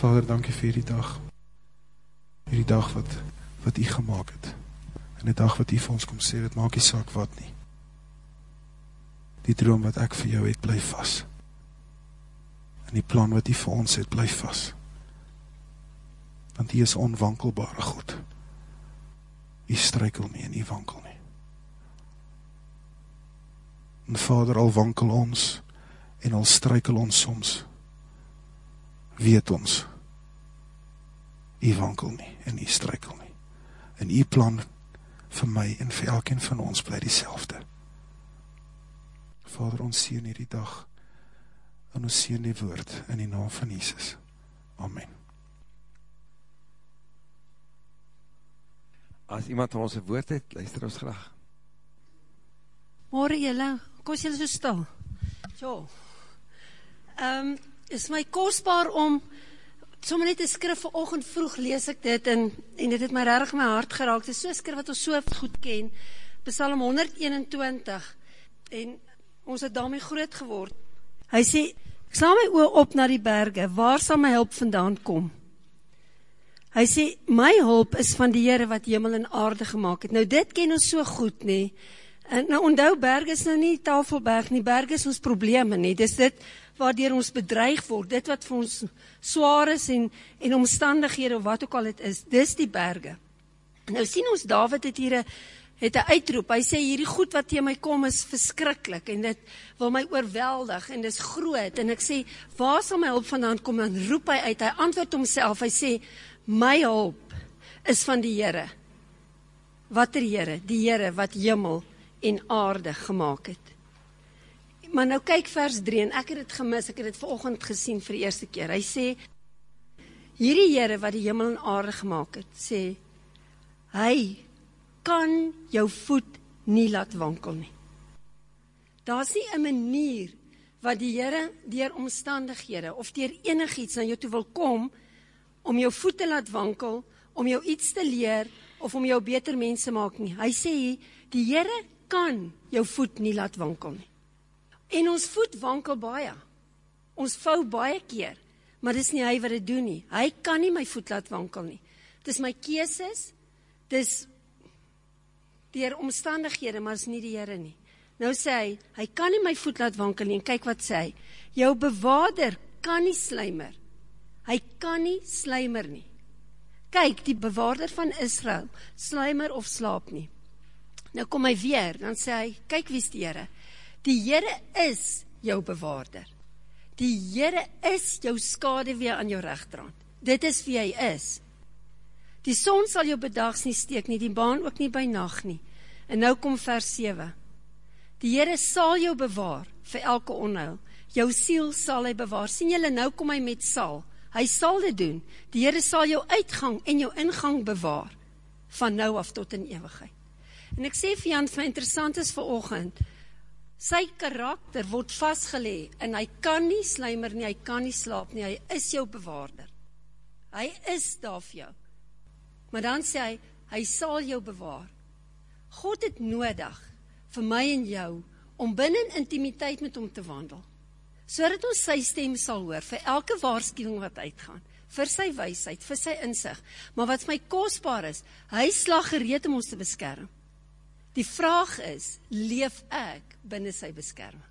Vader, dankie vir die dag. Vir die dag wat, wat u gemaakt het. En die dag wat u vir ons kom sê, het maak die saak wat nie. Die droom wat ek vir jou het, bly vast. En die plan wat u vir ons het, bly vast. Want u is onwankelbare God. U strykel nie en u wankel nie. En Vader, al wankel ons, en al strykel ons soms, weet ons, u wankel nie, en u strykel nie. En u plan vir my en vir elkeen van ons bly die selfde. Vader, ons sien hierdie dag, en ons sien die woord in die naam van Jesus. Amen. As iemand van ons een woord het, luister ons graag. Morgen jylle, kom jylle so stil. Jo, um, is my kostbaar om, sommer net een skrif vir ochend vroeg lees ek dit, en, en dit het my rarig my hart geraak, dit is so'n skrif wat ons so goed ken, Psalm 121, en ons het daarmee groot geword. Hy sê, ek sla my oor op na die berge, waar sal my hulp vandaan kom? Hy sê, my hulp is van die Heere wat hemel en aarde gemaakt het. Nou dit ken ons so goed, nie, En nou onthou berg is nou nie Tafelberg nie, berg is ons probleme nie. Dis dit waardoor ons bedreig word, dit wat vir ons swaar is en en omstandighede of wat ook al dit is. Dis die berge. Nou sien ons Dawid het hier 'n het 'n uitroep. Hy sê hierdie goed wat teen my kom is verskriklik en dit wil my oorweldig en dis groot en ek sê waar sal my hulp vandaan kom? Dan roep hy uit. Hy antwoord homself. Hy sê my hulp is van die Here. Watter Here? Die Here wat hemel en aarde gemaakt het. Maar nou kyk vers 3 en ek het het gemis, ek het het verochend gesien vir die eerste keer. Hy sê, hierdie Heere wat die hemel en aarde gemaakt het, sê, hy kan jou voet nie laat wankel nie. Daar is nie een manier wat die Heere dier omstandighede of dier enig iets na jou toe wil kom om jou voet te laat wankel, om jou iets te leer of om jou beter mense maak nie. Hy sê, die Heere kan jou voet nie laat wankel nie. En ons voet wankel baie. Ons vou baie keer, maar dis nie hy wat dit doen nie. Hy kan nie my voet laat wankel nie. Dis my keuses. Dis deur omstandighede, maar is nie die Here nie. Nou sê hy, hy kan nie my voet laat wankel nie. En kyk wat sê hy. Jou bewaarder kan nie slymer. Hy kan nie slymer nie. Kyk, die bewaarder van Israel, slymer of slaap nie. Nou kom hy weer, dan sê hy, kyk wie is die Heere. Die Heere is jou bewaarder. Die Heere is jou skade weer aan jou rechterhand. Dit is wie hy is. Die son sal jou bedags nie steek nie, die baan ook nie by nacht nie. En nou kom vers 7. Die Heere sal jou bewaar vir elke onheil. Jou siel sal hy bewaar. Sien julle, nou kom hy met sal. Hy sal dit doen. Die Heere sal jou uitgang en jou ingang bewaar van nou af tot in ewigheid. En ek sê vir Jan, vir interessant is vir oogend, sy karakter word vastgelee, en hy kan nie slijmer nie, hy kan nie slaap nie, hy is jou bewaarder. Hy is daar vir jou. Maar dan sê hy, hy sal jou bewaar. God het nodig, vir my en jou, om binnen intimiteit met hom te wandel. So dat ons sy stem sal hoor, vir elke waarschuwing wat uitgaan, vir sy weisheid, vir sy inzicht. Maar wat my kostbaar is, hy slag gereed om ons te beskerm. Die vraag is, leef ek binnen sy beskerming?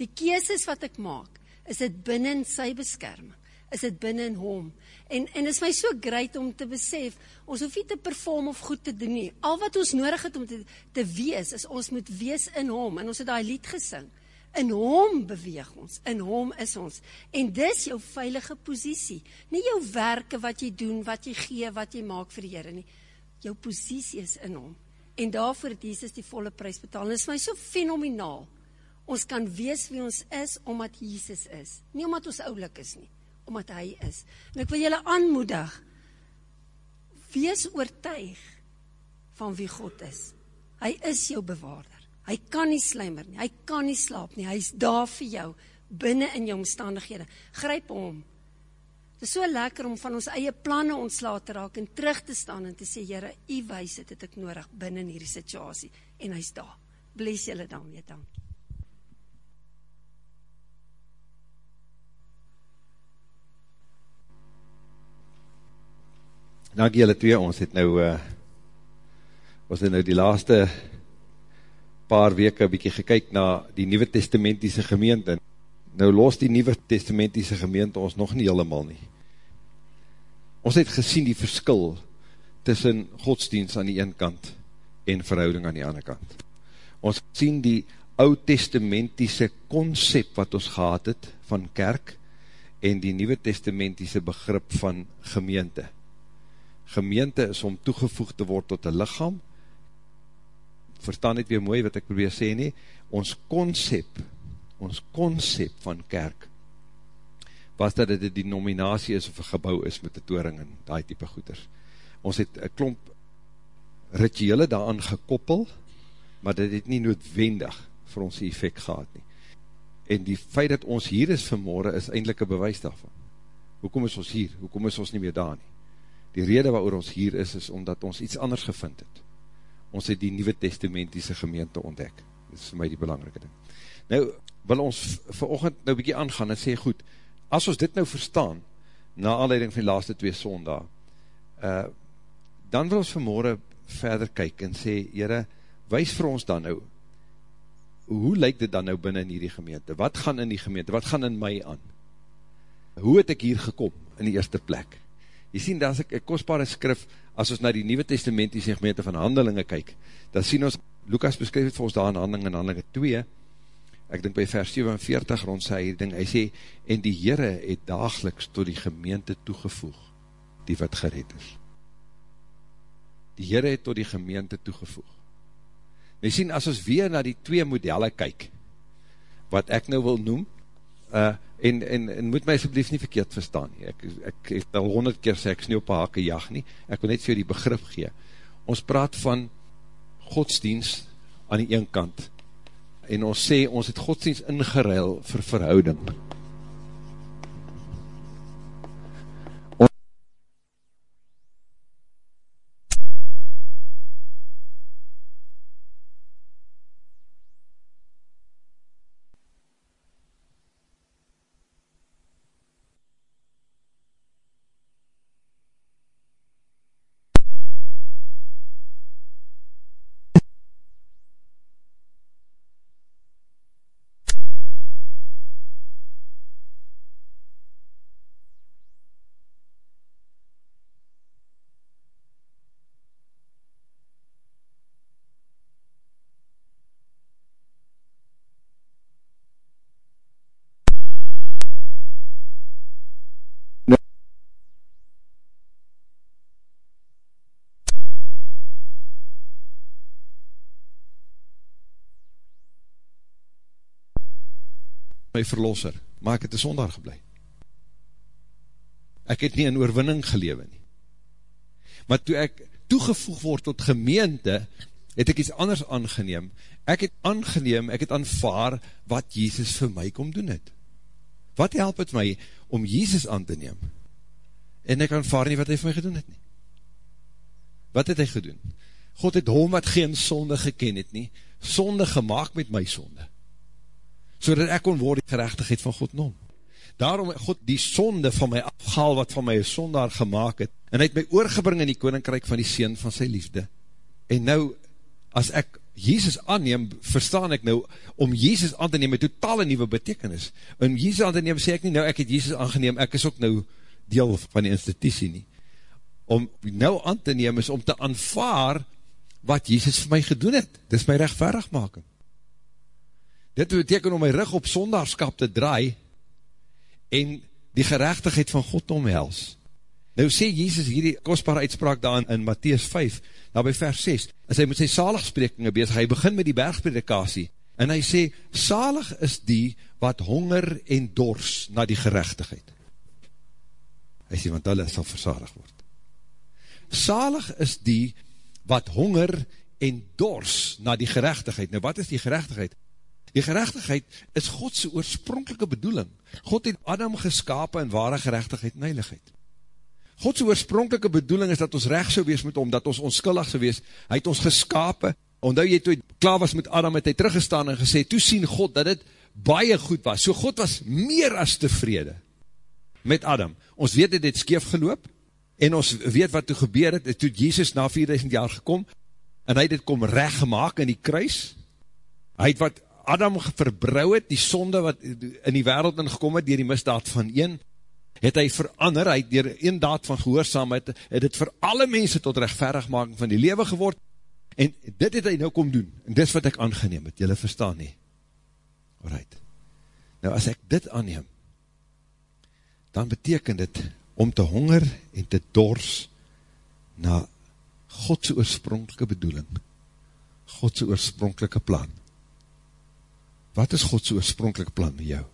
Die keeses wat ek maak, is dit binnen sy beskerming? Is dit binnen hom? En, en is my so great om te besef, ons hoef nie te perform of goed te doen nie. Al wat ons nodig het om te, te wees, is ons moet wees in hom. En ons het die lied gesing. In hom beweeg ons, in hom is ons. En dis jou veilige positie. Nie jou werke wat jy doen, wat jy gee, wat jy maak vir die Heere nie. Jou positie is in hom en daarvoor het Jesus die volle prijs betaal. En dit is my so fenomenaal. Ons kan wees wie ons is, omdat Jesus is. Nie omdat ons oulik is nie, omdat hy is. En ek wil julle aanmoedig, wees oortuig van wie God is. Hy is jou bewaarder. Hy kan nie slijmer nie, hy kan nie slaap nie, hy is daar vir jou, binnen in jou omstandighede. Gryp om, Het is so lekker om van ons eie planne ontsla te raak en terug te staan en te sê, Heere, u wees het, het ek nodig binnen hierdie situasie. En hy is daar. Bless julle weer, dankie. Dankie julle twee, ons het nou, uh, ons het nou die laaste paar weke bykie gekyk na die Nieuwe Testamentiese gemeente. Nou los die Nieuwe Testamentiese gemeente ons nog nie helemaal nie. Ons het gesien die verskil tussen godsdienst aan die een kant en verhouding aan die ander kant. Ons sien die oud-testamentiese concept wat ons gehad het van kerk en die nieuwe testamentiese begrip van gemeente. Gemeente is om toegevoeg te word tot een lichaam. Verstaan net weer mooi wat ek probeer sê nie. Ons concept, ons concept van kerk was dat dit die nominatie is of een gebouw is met die toering en die type goeders. Ons het een klomp rituele daaraan gekoppel, maar dit het nie noodwendig vir ons die effect gehad nie. En die feit dat ons hier is vanmorgen is eindelijk een bewys daarvan. Hoekom is ons hier? Hoekom is ons nie meer daar nie? Die rede waarover ons hier is, is omdat ons iets anders gevind het. Ons het die Nieuwe Testamentiese gemeente ontdek. Dit is vir my die belangrike ding. Nou, wil ons verochend nou bykie aangaan en sê, goed, as ons dit nou verstaan, na aanleiding van die laaste twee sondag, uh, dan wil ons vanmorgen verder kyk en sê, jyre, wees vir ons dan nou, hoe lyk dit dan nou binnen in hierdie gemeente? Wat gaan in die gemeente? Wat gaan in my aan? Hoe het ek hier gekom in die eerste plek? Jy sien, daar is ek kostbare skrif, as ons na die Nieuwe Testamentiese gemeente van handelinge kyk, dan sien ons, Lukas beskryf het vir ons daar in handelinge, in handelinge 2, ek dink by vers 47 rond sy ding, hy sê, en die Heere het dageliks tot die gemeente toegevoeg, die wat gered is. Die Heere het tot die gemeente toegevoeg. Jy sien, as ons weer na die twee modelle kyk, wat ek nou wil noem, uh, en, en, en moet my asblief nie verkeerd verstaan nie, ek, ek het al honderd keer sê, ek is nie op hake jag nie, ek wil net vir die begrip gee, ons praat van godsdienst aan die een kant, en ons sê, ons het godsdienst ingeruil vir verhouding, my verlosser, maar ek het een sonder geblei. Ek het nie in oorwinning gelewe nie. Maar toe ek toegevoeg word tot gemeente, het ek iets anders aangeneem. Ek het aangeneem, ek het aanvaar wat Jezus vir my kom doen het. Wat help het my om Jezus aan te neem? En ek aanvaar nie wat hy vir my gedoen het nie. Wat het hy gedoen? God het hom wat geen sonde geken het nie, sonde gemaakt met my sonde so dat ek kon word die gerechtigheid van God noem. Daarom het God die sonde van my afgehaal wat van my een sondaar gemaakt het, en hy het my oorgebring in die koninkrijk van die Seen van sy liefde. En nou, as ek Jezus aanneem, verstaan ek nou, om Jezus aan te neem, een totale nieuwe betekenis. Om Jezus aan te neem, sê ek nie, nou ek het Jezus aangeneem, ek is ook nou deel van die institutie nie. Om nou aan te neem, is om te aanvaar wat Jezus vir my gedoen het. Dit is my rechtvaardig maken. Dit beteken om my rug op sondagskap te draai en die gerechtigheid van God omhels. Nou sê Jezus hierdie kostbare uitspraak daar in Matthäus 5, daar by vers 6, en hy met sy saligsprekinge bezig, hy begin met die bergpredikasie, en hy sê, salig is die wat honger en dors na die gerechtigheid. Hy sê, want hulle sal versadig word. Salig is die wat honger en dors na die gerechtigheid. Nou wat is die gerechtigheid? Die gerechtigheid is Godse oorspronkelike bedoeling. God het Adam geskapen in ware gerechtigheid en heiligheid. Godse oorspronkelike bedoeling is dat ons recht so wees met hom, dat ons onskuldig so wees. Hy het ons geskapen, omdat jy toe klaar was met Adam, het hy teruggestaan en gesê, toe sien God dat het baie goed was. So God was meer as tevrede met Adam. Ons weet het het skeef geloop, en ons weet wat toe gebeur het, toe Jesus na 4000 jaar gekom, en hy het dit kom recht gemaakt in die kruis, hy het wat Adam verbrouw het, die sonde wat in die wereld ingekom het, dier die misdaad van een, het hy verander, hy het dier een daad van gehoorzaamheid, het het vir alle mense tot rechtverigmaking van die lewe geword, en dit het hy nou kom doen, en dit wat ek aangeneem het, jylle verstaan nie. Alright. Nou as ek dit aanneem, dan beteken dit, om te honger en te dors, na Godse oorspronkelike bedoeling, Godse oorspronkelike plan. Wat is Godse oorspronkelike plan met jou?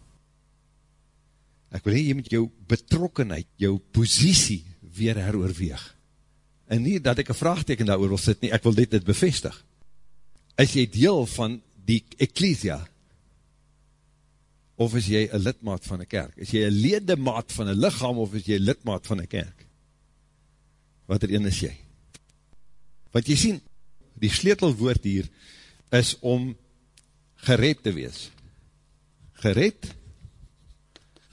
Ek wil hee, jy met jou betrokkenheid, jou posiesie weer heroorweeg. En nie dat ek een vraagteken daar wil sit nie, ek wil dit dit bevestig. Is jy deel van die ecclesia, of is jy een lidmaat van een kerk? Is jy een ledemaat van een lichaam, of is jy een lidmaat van een kerk? Wat er een is jy? Want jy sien, die sleutelwoord hier, is om gered te wees. Gered,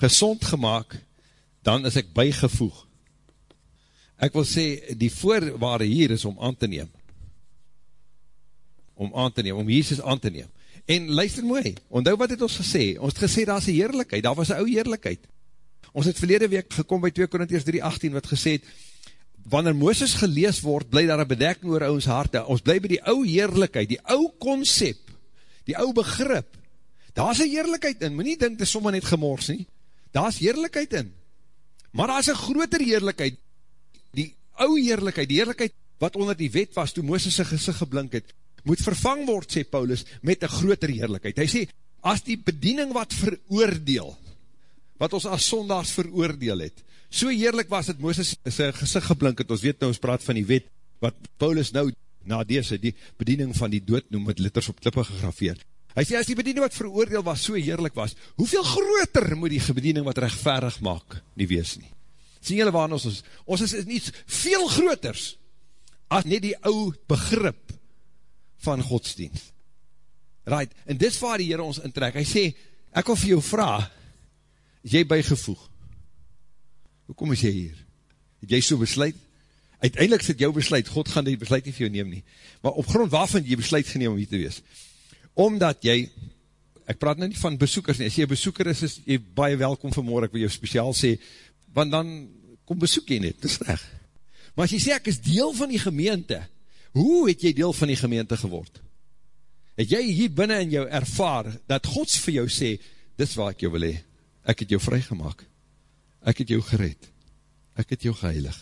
gezond gemaakt, dan is ek bygevoeg. Ek wil sê, die voorwaarde hier is om aan te neem. Om aan te neem, om Jesus aan te neem. En luister mooi, onthou wat het ons gesê? Ons het gesê, daar is een heerlijkheid, daar was een ou heerlijkheid. Ons het verlede week gekom by 2 Korinties 3,18, wat gesê het, wanneer Mooses gelees word, bly daar een bedekking oor ons harte. Ons bly by die ou heerlijkheid, die ou concept, die ou begrip. Daar is een heerlijkheid in, moet nie dink, dit is sommer net gemors nie daar is heerlijkheid in. Maar daar is een groter heerlijkheid, die ouwe heerlijkheid, die heerlijkheid wat onder die wet was, toe Mooses sy gezicht geblink het, moet vervang word, sê Paulus, met een groter heerlijkheid. Hy sê, as die bediening wat veroordeel, wat ons as sondags veroordeel het, so heerlijk was het Mooses sy gezicht geblink het, ons weet nou, ons praat van die wet, wat Paulus nou na deze, die bediening van die dood noem, met litters op klippe gegrafeerd, Hy sê, as die bediening wat veroordeel was, so heerlijk was, hoeveel groter moet die bediening wat rechtverig maak, nie wees nie. Sien julle waar ons is? Ons is nie veel groters, as net die ou begrip van godsdienst. Right, en dis waar die Heer ons intrek. Hy sê, ek wil vir jou vraag, is jy bygevoeg? Hoekom is jy hier? Het jy so besluit? Uiteindelik is dit jou besluit, God gaan die besluit nie vir jou neem nie. Maar op grond waarvan jy besluit geneem om hier te wees? omdat jy, ek praat nou nie van besoekers nie, as jy besoeker is, is jy baie welkom vanmorgen, ek wil jou speciaal sê, want dan kom besoek jy net, dis recht. Maar as jy sê, ek is deel van die gemeente, hoe het jy deel van die gemeente geword? Het jy hier binnen in jou ervaar, dat Gods vir jou sê, dis waar ek jou wil hee, ek het jou vrygemaak, ek het jou gered, ek het jou geheilig.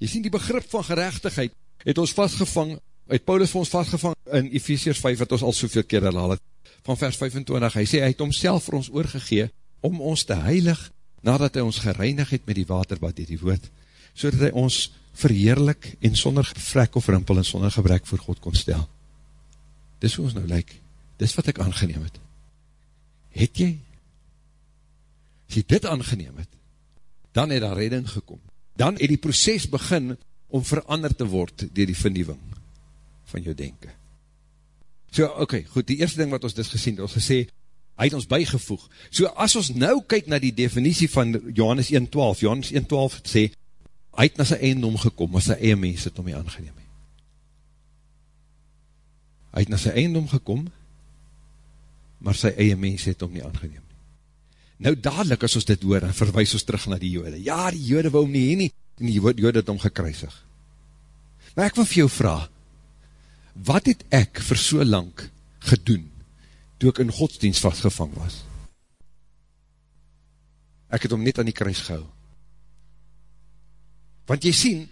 Jy sien die begrip van gerechtigheid, het ons vastgevang het Paulus vir ons vastgevang in Ephesians 5, wat ons al soveel keer herhaal het, van vers 25, hy sê, hy het homself vir ons oorgegee, om ons te heilig, nadat hy ons gereinig het met die waterbad die, die woord, so dat hy ons verheerlik en sonder vrek of rimpel en sonder gebrek voor God kon stel. Dis hoe ons nou lyk, dis wat ek aangeneem het. Het jy? As jy dit aangeneem het, dan het daar redding gekom. Dan het die proces begin om verander te word dier die vernieuwing van jou denken. So, oké, okay, goed, die eerste ding wat ons dus gesien, ons gesê, hy het ons bijgevoeg. So, as ons nou kyk na die definitie van Johannes 1.12, Johannes 1.12 sê, hy het na sy eindom gekom, maar sy eie mens het om hy aangeneem. Hy het na sy eindom gekom, maar sy eie mens het om nie aangeneem. Nou dadelijk as ons dit hoor, en verwijs ons terug na die jode. Ja, die jode wou om nie heen nie, en die jode het om gekruisig. Maar ek wil vir jou vraag, wat het ek vir so lang gedoen, toe ek in godsdienst vastgevang was? Ek het om net aan die kruis gehou. Want jy sien,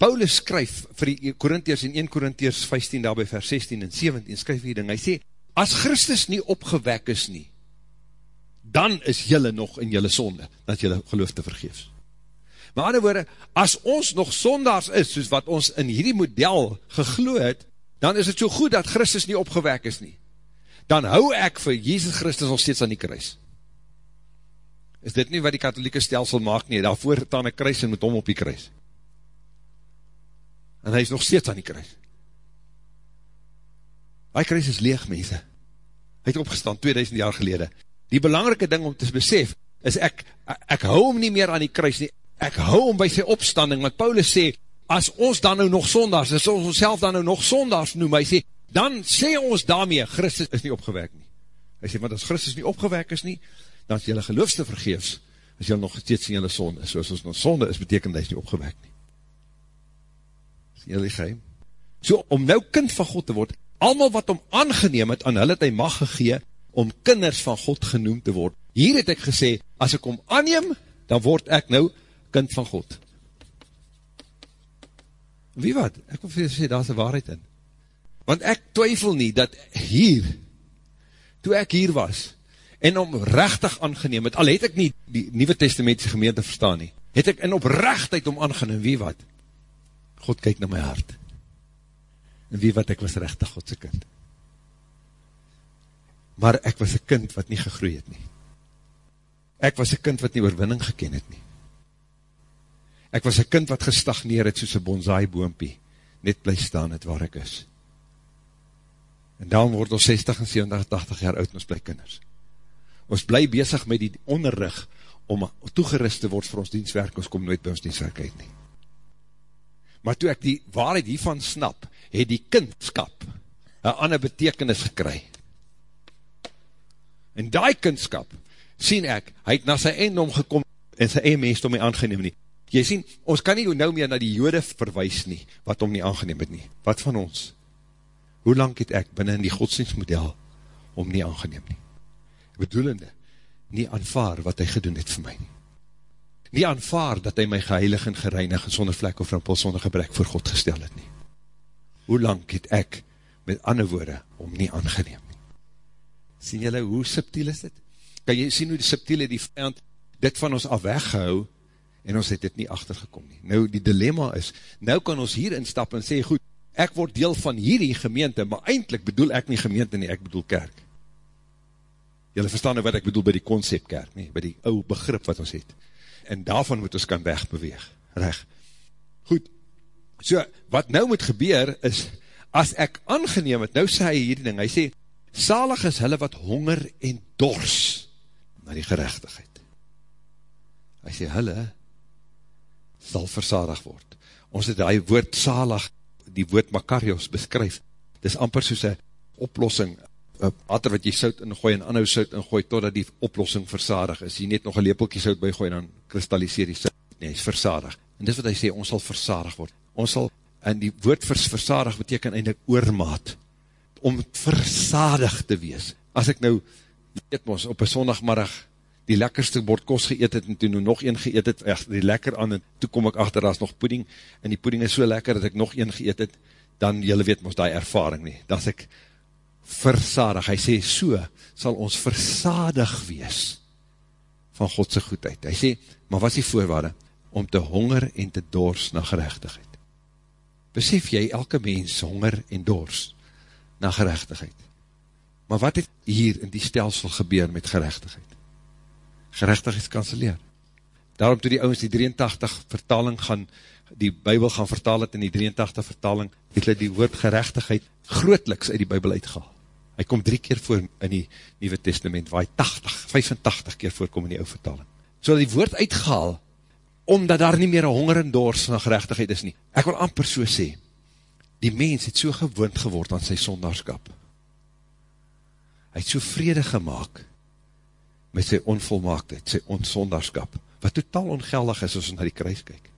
Paulus skryf vir die Korintiers in 1 Korintiers 15 daarby vers 16 en 17, skryf hier ding, hy sê, as Christus nie opgewek is nie, dan is jylle nog in jylle sonde, dat jylle geloof te vergeefs. Maar ander woorde, as ons nog sondaars is, soos wat ons in hierdie model gegloed, dan is het so goed dat Christus nie opgewek is nie. Dan hou ek vir Jesus Christus nog steeds aan die kruis. Is dit nie wat die katholieke stelsel maak nie, daarvoor het aan die kruis en met hom op die kruis. En hy is nog steeds aan die kruis. Die kruis is leeg, mense. Hy het opgestaan 2000 jaar gelede. Die belangrike ding om te besef, is ek, ek hou hom nie meer aan die kruis nie, ek hou om by sy opstanding, want Paulus sê, as ons dan nou nog sondags, as ons ons dan nou nog sondags noem, hy sê, dan sê ons daarmee, Christus is nie opgewek nie. Hy sê, want as Christus nie opgewek is nie, dan is jylle geloofste vergeefs, as jylle nog steeds in jylle sonde is, soos ons nog sonde is, beteken dat hy is nie opgewek nie. Is jylle geheim? So, om nou kind van God te word, allemaal wat om aangeneem het, aan hulle het hy mag gegee, om kinders van God genoemd te word. Hier het ek gesê, as ek om aanneem, dan word ek nou kind van God. Wie wat? Ek wil vir jy sê, daar is waarheid in. Want ek twyfel nie, dat hier, toe ek hier was, en om rechtig aangeneem het, al het ek nie die Nieuwe Testamentische gemeente verstaan nie, het ek in oprechtheid om aangeneem, wie wat? God kyk na my hart. En wie wat, ek was rechtig Godse kind. Maar ek was een kind wat nie gegroei het nie. Ek was een kind wat nie oorwinning geken het nie. Ek was een kind wat gestagneer het soos een bonsai boompie, net bly staan het waar ek is. En daarom word ons 60 en 70, 80 jaar oud en ons bly kinders. Ons bly bezig met die onderrug om toegerust te word vir ons dienstwerk, ons kom nooit by ons dienstwerk uit nie. Maar toe ek die waarheid hiervan snap, het die kindskap een ander betekenis gekry. En die kindskap, sien ek, hy het na sy eindom gekom, en sy eie mens om my aangeneem nie. Jy sien, ons kan nie nou meer na die jode verwijs nie, wat om nie aangeneem het nie. Wat van ons? Hoe lang het ek binnen die godsdienstmodel om nie aangeneem nie? Bedoelende, nie aanvaar wat hy gedoen het vir my nie. Nie aanvaar dat hy my geheilig en gereinig en sonder vlek of rimpel sonder gebrek voor God gestel het nie. Hoe lang het ek met ander woorde om nie aangeneem? Sien jylle hoe subtiel is dit? Kan jy sien hoe die subtiele die vijand dit van ons af weggehou en ons het dit nie achtergekom nie. Nou die dilemma is, nou kan ons hier instap en sê, goed, ek word deel van hierdie gemeente, maar eindelijk bedoel ek nie gemeente nie, ek bedoel kerk. Julle verstaan nou wat ek bedoel by die concept kerk, nie, by die ou begrip wat ons het. En daarvan moet ons kan wegbeweeg, reg. Goed, so wat nou moet gebeur is, as ek aangeneem het, nou sê hy hierdie ding, hy sê, salig is hulle wat honger en dors na die gerechtigheid. Hy sê, hulle sal versadig word. Ons het die woord salig, die woord Makarios beskryf, dit is amper soos een oplossing, water wat jy sout ingooi en anhou sout ingooi, totdat die oplossing versadig is. Jy net nog een lepelkie sout bygooi en dan kristalliseer die sout. Nee, is versadig. En dis wat hy sê, ons sal versadig word. Ons sal, en die woord vers, versadig beteken eindelijk oormaat, om versadig te wees. As ek nou, weet ons, op een sondagmiddag, die lekkerste bord kos geëet het, en toe nou nog een geëet het, echt die lekker aan, en toe kom ek achter, daar is nog pudding, en die pudding is so lekker, dat ek nog een geëet het, dan, jylle weet ons die ervaring nie, is ek versadig, hy sê, so sal ons versadig wees, van Godse goedheid, hy sê, maar wat is die voorwaarde, om te honger en te dors na gerechtigheid, besef jy, elke mens honger en dors, na gerechtigheid, maar wat het hier in die stelsel gebeur met gerechtigheid, gerechtigheidskanseleer. Daarom toe die ouwens die 83 vertaling gaan, die bybel gaan vertaal het in die 83 vertaling, het hulle die woord gerechtigheid grootliks uit die bybel uitgehaal. Hy kom drie keer voor in die Nieuwe Testament, waar hy 80, 85 keer voorkom in die ouwe vertaling. So die woord uitgehaal, omdat daar nie meer een honger en dors na gerechtigheid is nie. Ek wil amper so sê, die mens het so gewoond geword aan sy sondagskap. Hy het so vrede gemaakt, met sy onvolmaaktheid, sy onsonderskap, wat totaal ongeldig is as ons na die kruis kyk.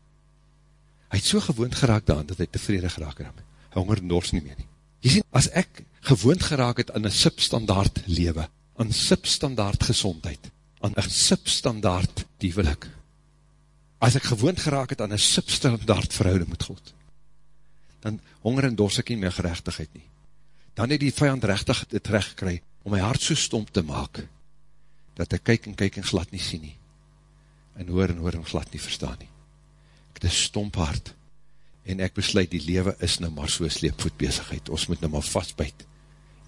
Hy het so gewoond geraak daan, dat hy tevrede geraak het, hy honger en dors nie meer nie. Jy sien, as ek gewoond geraak het aan een substandaard lewe, aan substandaard gezondheid, aan een substandaard diewelik, as ek gewoond geraak het aan een substandaard verhouding met God, dan honger en dors ek nie meer gerechtigheid nie. Dan het die vijand rechtig het recht gekry, om my hart so stomp te maak, dat ek kyk en kyk en glad nie sien nie, en hoor en hoor en glad nie verstaan nie. Ek het een stomp hart, en ek besluit, die lewe is nou maar so sleepvoet bezigheid, ons moet nou maar vastbuit,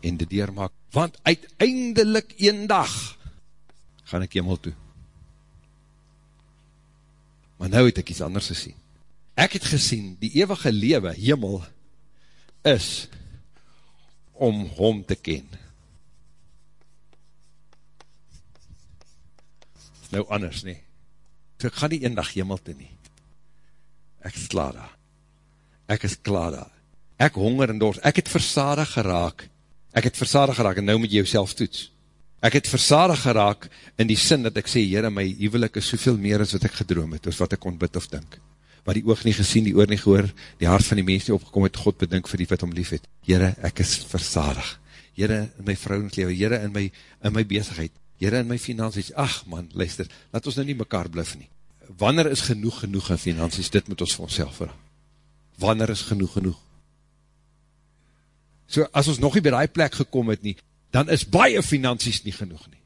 en die deur maak, want uiteindelik een dag, gaan ek hemel toe. Maar nou het ek iets anders gesien. Ek het gesien, die eeuwige lewe, hemel, is, om hom te ken. nou anders nie. So ek gaan nie een dag hemel te nie. Ek is klaar daar. Ek is klaar daar. Ek honger en dors. Ek het versadig geraak. Ek het versadig geraak en nou moet jy jouself toets. Ek het versadig geraak in die sin dat ek sê, Heere, my huwelik is soveel meer as wat ek gedroom het, as wat ek kon bid of dink. Wat die oog nie gesien, die oor nie gehoor, die hart van die mens nie opgekom het, God bedink vir die wat om lief het. Heere, ek is versadig. Heere, in my vrouwenslewe, Heere, in my, in my bezigheid, Heere, in my finansies, ach man, luister, laat ons nou nie mekaar bluf nie. Wanneer is genoeg genoeg in finansies, dit moet ons vir ons self vraag. Wanneer is genoeg genoeg? So, as ons nog nie by die plek gekom het nie, dan is baie finansies nie genoeg nie.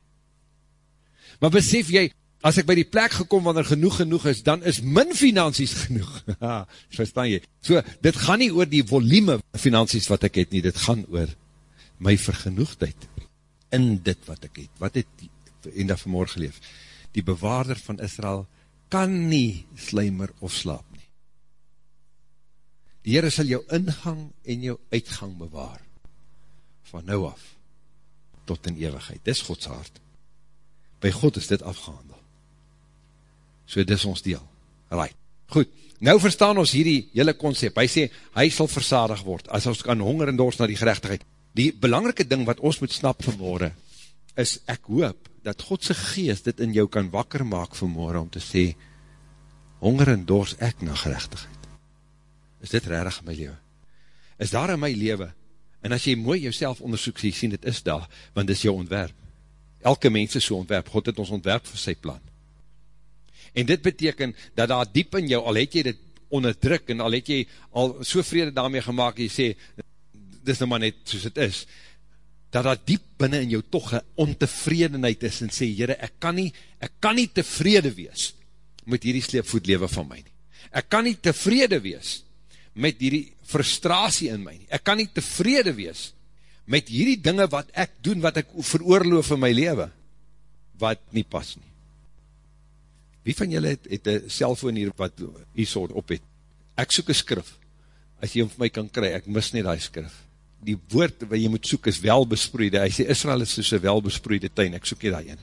Maar besef jy, as ek by die plek gekom wanneer genoeg genoeg is, dan is min finansies genoeg. Verstaan jy? So, dit gaan nie oor die volume finansies wat ek het nie, dit gaan oor my vergenoegdheid in dit wat ek het. Wat het die, en dat vanmorgen geleef? Die bewaarder van Israel kan nie slijmer of slaap nie. Die Heere sal jou ingang en jou uitgang bewaar. Van nou af tot in eeuwigheid. Dis Gods hart. By God is dit afgehandel. So dis ons deel. Right. Goed, nou verstaan ons hierdie hele concept. Hy sê, hy sal versadig word, as ons kan honger en dorst na die gerechtigheid. Die belangrike ding wat ons moet snap vanmorgen, is ek hoop, dat Godse geest dit in jou kan wakker maak vanmorgen, om te sê, honger en dorst ek na gerechtigheid. Is dit rarig in my leven? Is daar in my leven, En as jy mooi jouself onderzoek, jy sien, dit is daar, want dit is jou ontwerp. Elke mens is so ontwerp, God het ons ontwerp vir sy plan. En dit beteken, dat daar diep in jou, al het jy dit onderdruk, en al het jy al so vrede daarmee gemaakt, jy sê, dit is nou maar net soos het is, dat daar diep binnen in jou toch een ontevredenheid is, en sê, jyre, ek kan nie, ek kan nie tevrede wees, met hierdie sleepvoetlewe van my nie. Ek kan nie tevrede wees, met hierdie frustratie in my nie. Ek kan nie tevrede wees met hierdie dinge wat ek doen, wat ek veroorloof in my leven, wat nie pas nie. Wie van julle het, het een cellfoon hier wat hier soort op het? Ek soek een skrif. As jy hom vir my kan kry, ek mis nie die skrif. Die woord wat jy moet soek is welbesproeide. Hy sê, Israel is soos een welbesproeide tuin, ek soek jy daar een.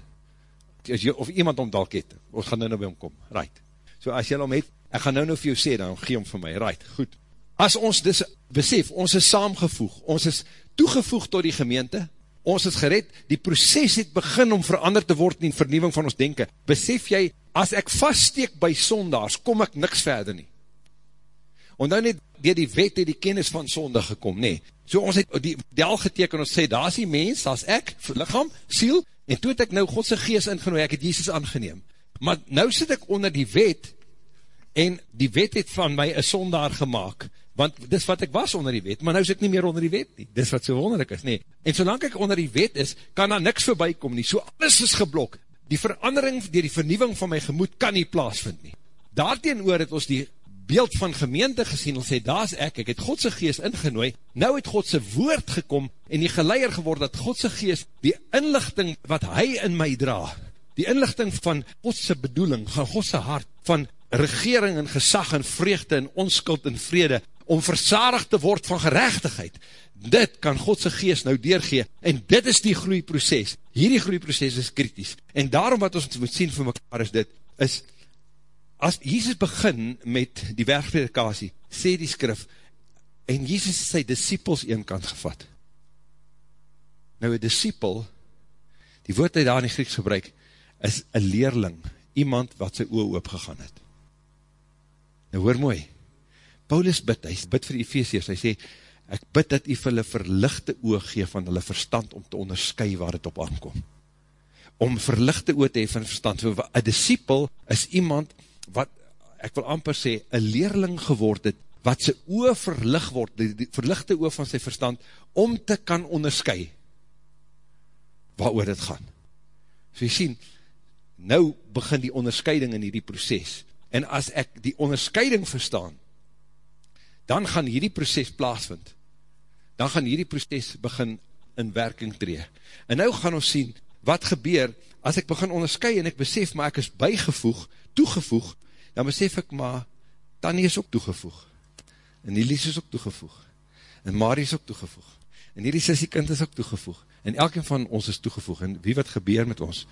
As jy, of iemand om dalk het, ons gaan nou nou by hom kom. Right. So as jy hom het, ek gaan nou nou vir jou sê, dan gee hom vir my. Right, goed. As ons dis besef, ons is saamgevoeg, ons is toegevoeg tot die gemeente, ons is gered, die proces het begin om verander te word in vernieuwing van ons denken. Besef jy, as ek vaststeek by sondags, kom ek niks verder nie. Omdat net dier die wet het die kennis van sonde gekom, nee. So ons het die del geteken, ons sê, daar is die mens, daar is ek, lichaam, siel, en toe het ek nou Godse geest ingenooi, ek het Jesus aangeneem. Maar nou sit ek onder die wet, en die wet het van my een sondaar gemaakt, want dis wat ek was onder die wet, maar nou is ek nie meer onder die wet nie, dis wat so wonderlik is, nee, en solank ek onder die wet is, kan daar niks voorbij kom nie, so alles is geblok, die verandering, die, die vernieuwing van my gemoed, kan nie plaasvind nie, daarteen oor het ons die beeld van gemeente gesien, ons sê, daar is ek, ek het Godse geest ingenooi, nou het Godse woord gekom, en die geleier geword, dat Godse geest, die inlichting wat hy in my dra, die inlichting van Godse bedoeling, van Godse hart, van regering en gesag en vreugde en onskuld en vrede, om versadig te word van gerechtigheid. Dit kan Godse geest nou deurgee, en dit is die groeiproces. Hierdie groeiproces is kritisch. En daarom wat ons moet sien vir mekaar is dit, is, as Jesus begin met die werkpredikasie, sê die skrif, en Jesus is sy disciples een kant gevat. Nou, een disciple, die woord hy daar in die Grieks gebruik, is een leerling, iemand wat sy oor oopgegaan het. Nou hoor mooi, Paulus bid, hy bid vir die Ephesiërs, hy sê, ek bid dat hy vir hulle verlichte oog gee van hulle verstand om te onderskui waar het op aankom. Om verlichte oog te hee van verstand. So, een disciple is iemand wat, ek wil amper sê, een leerling geword het, wat sy oog verlig word, die, die verlichte oog van sy verstand, om te kan onderskui waar oor het gaan. So jy sien, nou begin die onderscheiding in die proces. En as ek die onderscheiding verstaan, dan gaan hierdie proces plaasvind. Dan gaan hierdie proces begin in werking tree. En nou gaan ons sien, wat gebeur, as ek begin onderskui en ek besef, maar ek is bygevoeg, toegevoeg, dan besef ek, maar Tanny is ook toegevoeg. En Nielies is ook toegevoeg. En Marie is ook toegevoeg. En hierdie sissie kind is ook toegevoeg. En elkeen van ons is toegevoeg. En wie wat gebeur met ons,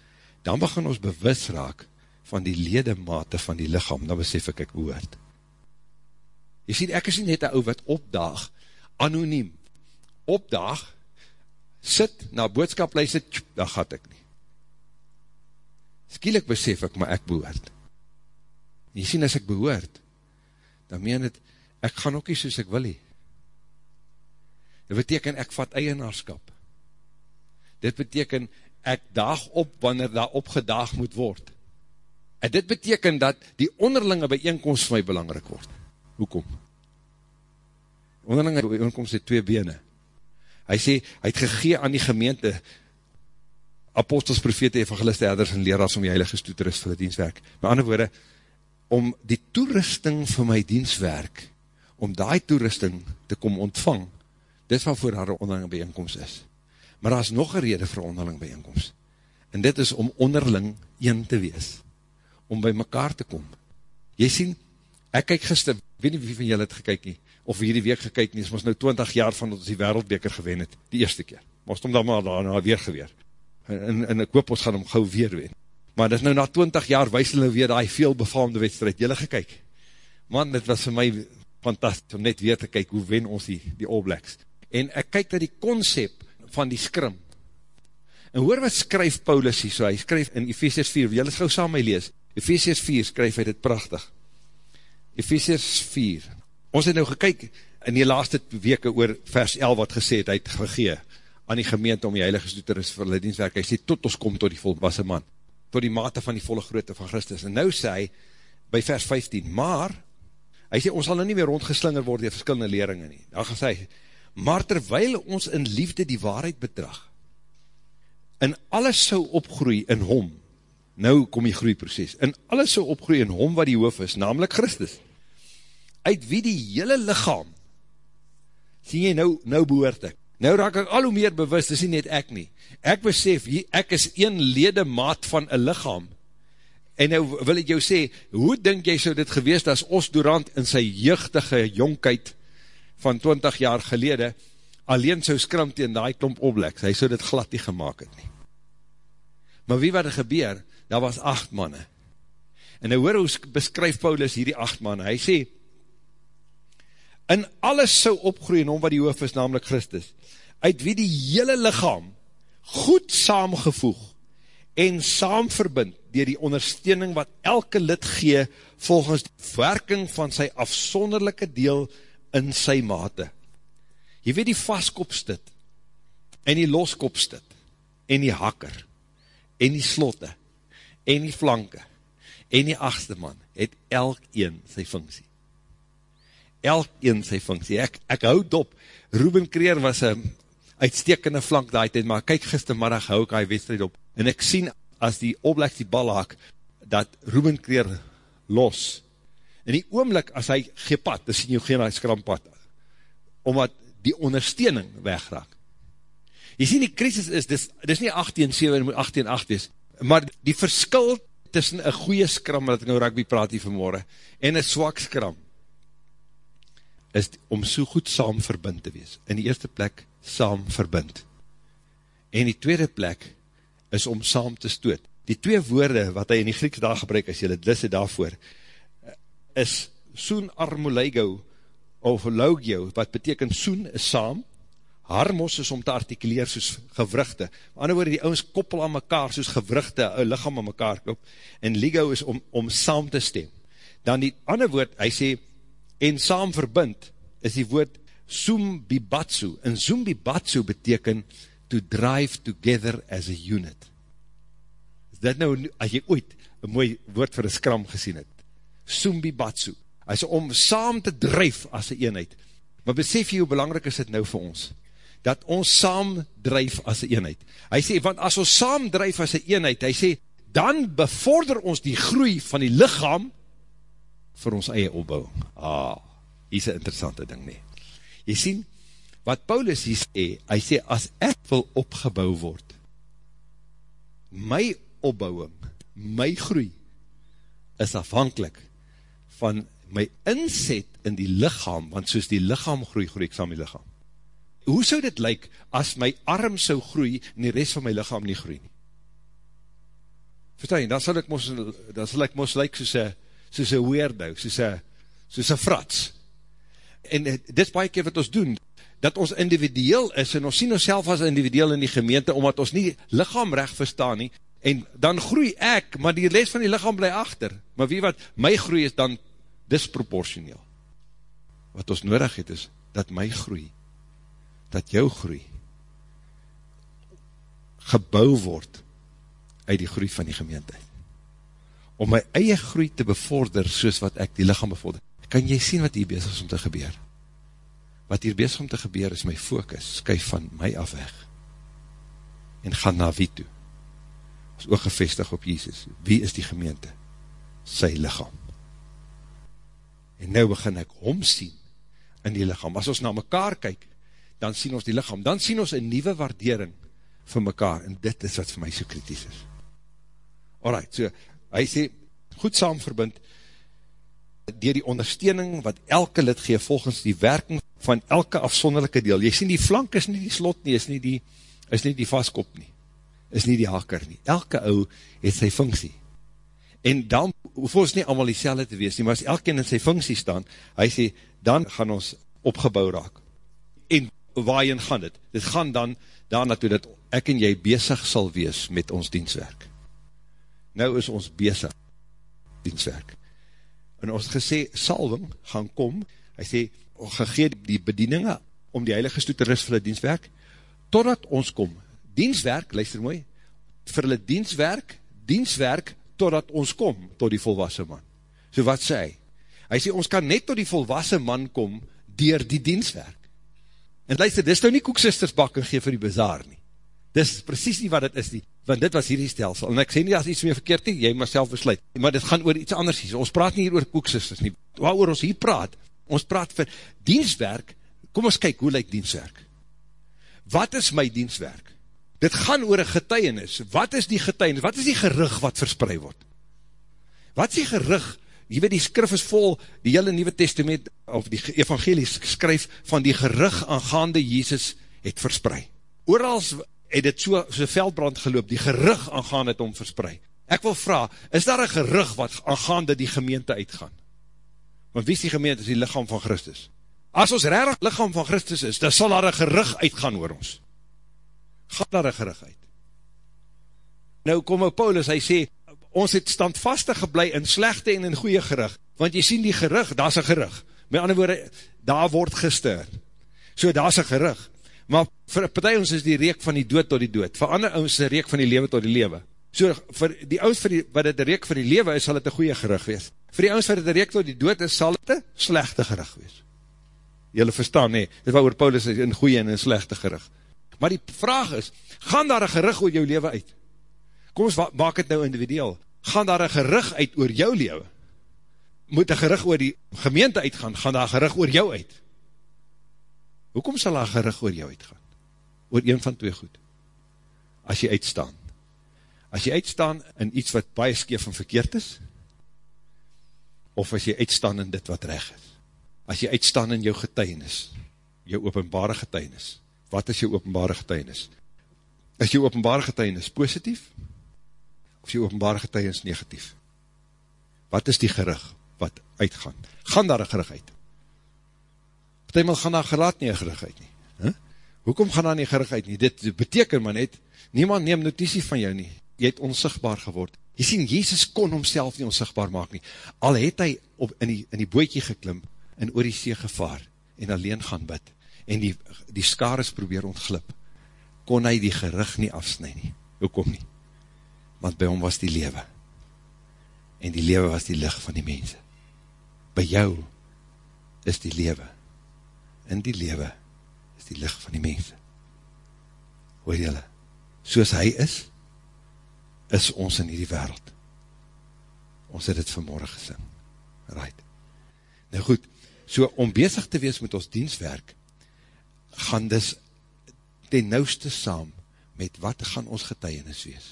dan begin ons bewus raak van die ledemate van die lichaam, dan besef ek ek behoort. Jy sien, ek is nie net een ou wat opdaag, anoniem, opdaag, sit, na boodskap luister, tjoep, dan gaat ek nie. Skielik besef ek, maar ek behoort. Jy sien, as ek behoort, dan meen het, ek gaan ook nie soos ek wil nie. Dit beteken, ek vat eienaarskap. Dit beteken, ek daag op, wanneer daar opgedaag moet word. En dit beteken, dat die onderlinge bijeenkomst vir my belangrijk word. Hoekom? Onderlinge bijeenkomst het twee bene. Hy sê, hy het gegee aan die gemeente, apostels, profete, evangeliste, herders en leraars om die heilige stoeterist vir die dienstwerk. Met ander woorde, om die toerusting vir my dienstwerk, om die toerusting te kom ontvang, dit wat voor haar onderling bijeenkomst is. Maar daar is nog een rede vir onderling bijeenkomst. En dit is om onderling een te wees. Om by mekaar te kom. Jy sien, ek kyk gister, weet nie wie van julle het gekyk nie, of hierdie week gekyk nie, is ons nou 20 jaar van ons die wereldbeker gewen het, die eerste keer. Maar ons om dan maar daarna weer geweer. En, en ek hoop ons gaan hom gauw weer wen. Maar dit is nou na 20 jaar, wees hulle weer die veel befaamde wedstrijd. Julle gekyk. Man, dit was vir my fantastisch om net weer te kyk, hoe wen ons die, die All Blacks. En ek kyk na die concept van die skrim. En hoor wat skryf Paulus hier so, hy skryf in Ephesians 4, wil julle gauw saam my lees? Ephesians 4 skryf hy dit prachtig. Ephesians 4, ons het nou gekyk in die laaste weke oor vers 11 wat gesê het, hy het gegee aan die gemeente om die heilige stoeteris vir hulle dienstwerk, hy sê, tot ons kom tot die volwassen man, tot die mate van die volle grootte van Christus, en nou sê hy, by vers 15, maar, hy sê, ons sal nou nie meer rondgeslinger word die verskillende leringen nie, dan gaan sê, maar terwijl ons in liefde die waarheid betrag, in alles sou opgroei in hom, nou kom die groeiproces, in alles sou opgroei in hom wat die hoof is, namelijk Christus, uit wie die hele lichaam, sien jy nou, nou behoort ek, nou raak ek al hoe meer bewust, dis nie net ek nie, ek besef, ek is een ledemaat van een lichaam, en nou wil ek jou sê, hoe denk jy so dit gewees, as Os Durant in sy jeugdige jonkheid, van 20 jaar gelede, alleen so skrim tegen die klomp opleks, hy so dit glad nie gemaakt het nie. Maar wie wat er gebeur, daar was acht manne, en nou hoor hoe beskryf Paulus hierdie acht manne, hy sê, in alles sou opgroei in hom wat die hoof is, namelijk Christus, uit wie die hele lichaam goed saamgevoeg en saam verbind dier die ondersteuning wat elke lid gee volgens die werking van sy afsonderlijke deel in sy mate. Jy weet die vastkopstit en die loskopstit en die hakker en die slotte en die flanke en die achtste man het elk een sy funksie elk een sy funksie. Ek, ek hou dop, Ruben Kreer was een uitstekende flank daai tijd, maar kyk gistermiddag hou ek die wedstrijd op, en ek sien, as die oplek die bal haak, dat Ruben Kreer los, in die oomlik, as hy gepad, dan sien jy geen skrampad, omdat die ondersteuning wegraak. Jy sien, die krisis is, dis, dis nie 18 7, moet 18 8 wees, maar die verskil tussen een goeie skram, wat ek nou rugby praat hier vanmorgen, en een swak skram, is om so goed saam verbind te wees. In die eerste plek, saam verbind. En die tweede plek, is om saam te stoot. Die twee woorde, wat hy in die Grieks daar gebruik, as jy dit lisse daarvoor, is soen armoleigo, of logio, wat beteken soen is saam, harmos is om te artikuleer soos gewrugte. Ander woorde, die ouwens koppel aan mekaar soos gewrugte, een lichaam aan mekaar kop, en ligo is om, om saam te stem. Dan die ander woord, hy sê, en saam verbind, is die woord Sumbibatsu, en Sumbibatsu beteken to drive together as a unit. Is dit nou, as jy ooit een mooi woord vir een skram gesien het, Sumbibatsu, as om saam te drijf as een eenheid, maar besef jy hoe belangrijk is dit nou vir ons, dat ons saam drijf as een eenheid. Hy sê, want as ons saam drijf as een eenheid, hy sê, dan bevorder ons die groei van die lichaam, vir ons eie opbouw. Ah, hier is een interessante ding nie. Jy sien, wat Paulus hier sê, hy sê, as ek wil opgebouw word, my opbouwing, my groei, is afhankelijk van my inzet in die lichaam, want soos die lichaam groei, groei ek saam die lichaam. Hoe sou dit lyk, as my arm sou groei, en die rest van my lichaam nie groei nie? Verstaan jy, dan sal ek mos, dan sal ek mos lyk soos een, soos een weirdo, soos een, soos een frats. En dit is baie keer wat ons doen, dat ons individueel is, en ons sien ons self as individueel in die gemeente, omdat ons nie lichaam recht verstaan nie, en dan groei ek, maar die les van die lichaam bly achter. Maar wie wat, my groei is dan disproportioneel. Wat ons nodig het is, dat my groei, dat jou groei, gebouw word, uit die groei van die gemeente. Om my eie groei te bevorder, soos wat ek die lichaam bevorder. Kan jy sien wat hier bezig is om te gebeur? Wat hier bezig om te gebeur is my focus, skuif van my af weg, en gaan na wie toe? is ook gevestig op Jesus. Wie is die gemeente? Sy lichaam. En nou begin ek hom sien in die lichaam. As ons na mekaar kyk, dan sien ons die lichaam. Dan sien ons een nieuwe waardering vir mekaar. En dit is wat vir my so kritisch is. Alright, so, hy sê, goed saam verbind, dier die ondersteuning wat elke lid gee volgens die werking van elke afsonderlijke deel. Jy sien, die flank is nie die slot nie, is nie die, is nie die vastkop nie is nie die haker nie. Elke ou het sy funksie. En dan, hoef ons nie allemaal die selle te wees nie, maar as elke in sy funksie staan, hy sê, dan gaan ons opgebouw raak. En waarin gaan dit? Dit gaan dan daarna toe dat ek en jy bezig sal wees met ons dienstwerk. Nou is ons bezig dienstwerk. En ons gesê, salving gaan kom, hy sê, gegeet die bedieninge om die heilige stoet te rust vir die dienstwerk, totdat ons kom, dienstwerk, luister mooi, vir hulle dienstwerk, dienstwerk, totdat ons kom, tot die volwassen man. So wat sê hy? Hy sê, ons kan net tot die volwassen man kom, dier die dienstwerk. En luister, dis nou nie koeksisters bak en geef vir die bazaar nie. Dis precies nie wat het is nie, want dit was hierdie stelsel. En ek sê nie, as iets meer verkeerd nie, jy maar self besluit. Maar dit gaan oor iets anders hier. Ons praat nie hier oor koeksisters nie. Waar oor ons hier praat, ons praat vir dienstwerk, kom ons kyk, hoe lyk dienstwerk? Wat is my dienstwerk? Dit gaan oor een getuienis. Wat is die getuienis? Wat is die gerug wat verspreid word? Wat is die gerug? Jy weet, die skrif is vol, die hele Nieuwe Testament, of die evangelie skryf, van die gerug aangaande Jezus het verspreid. Oorals het dit so, so veldbrand geloop, die gerug aangaande het om verspreid. Ek wil vraag, is daar een gerug wat aangaande die gemeente uitgaan? Want wie is die gemeente? is die lichaam van Christus. As ons rarig lichaam van Christus is, dan sal daar een gerug uitgaan oor ons gaan daar een gerig uit. Nou kom ook Paulus, hy sê, ons het standvastig geblei in slechte en in goeie gerig, want jy sien die gerig, daar is een gerig. Met ander woorde, daar word gestuur. So, daar is een gerig. Maar vir partij ons is die reek van die dood tot die dood. Vir ander ons is die reek van die lewe tot die lewe. So, vir die ons vir die, wat het die reek van die lewe is, sal het een goeie gerig wees. Vir die ons wat het die reek tot die dood is, sal het een slechte gerig wees. Julle verstaan, nee, dit wat oor Paulus is in goeie en in slechte gerig. Maar die vraag is, gaan daar een gerig oor jou leven uit? Kom ons maak het nou individueel. Gaan daar een gerig uit oor jou leven? Moet een gerig oor die gemeente uitgaan, gaan daar een gerig oor jou uit? Hoekom sal een gerig oor jou uitgaan? Oor een van twee goed. As jy uitstaan. As jy uitstaan in iets wat baie skeef en verkeerd is, of as jy uitstaan in dit wat reg is. As jy uitstaan in jou getuinis, jou openbare getuinis, wat is jou openbare getuinis? Is jou openbare getuinis positief? Of jou openbare getuinis negatief? Wat is die gerig wat uitgaan? Gaan daar een gerig uit? Partijmal gaan daar geraad nie een gerig uit nie. Huh? Hoekom gaan daar nie gerig uit nie? Dit beteken maar net, niemand neem notitie van jou nie. Jy het onsigbaar geword. Jy sien, Jezus kon homself nie onsigbaar maak nie. Al het hy op, in, die, in die bootje geklim en oor die see gevaar en alleen gaan bid en die, die skares probeer ontglip, kon hy die gerig nie afsnij nie. Hoekom nie? Want by hom was die lewe. En die lewe was die licht van die mense. By jou is die lewe. In die lewe is die licht van die mense. Hoor jylle, soos hy is, is ons in die wereld. Ons het het vanmorgen gesing. Right. Nou goed, so om bezig te wees met ons dienstwerk, gaan dis ten nouste saam met wat gaan ons getuienis wees.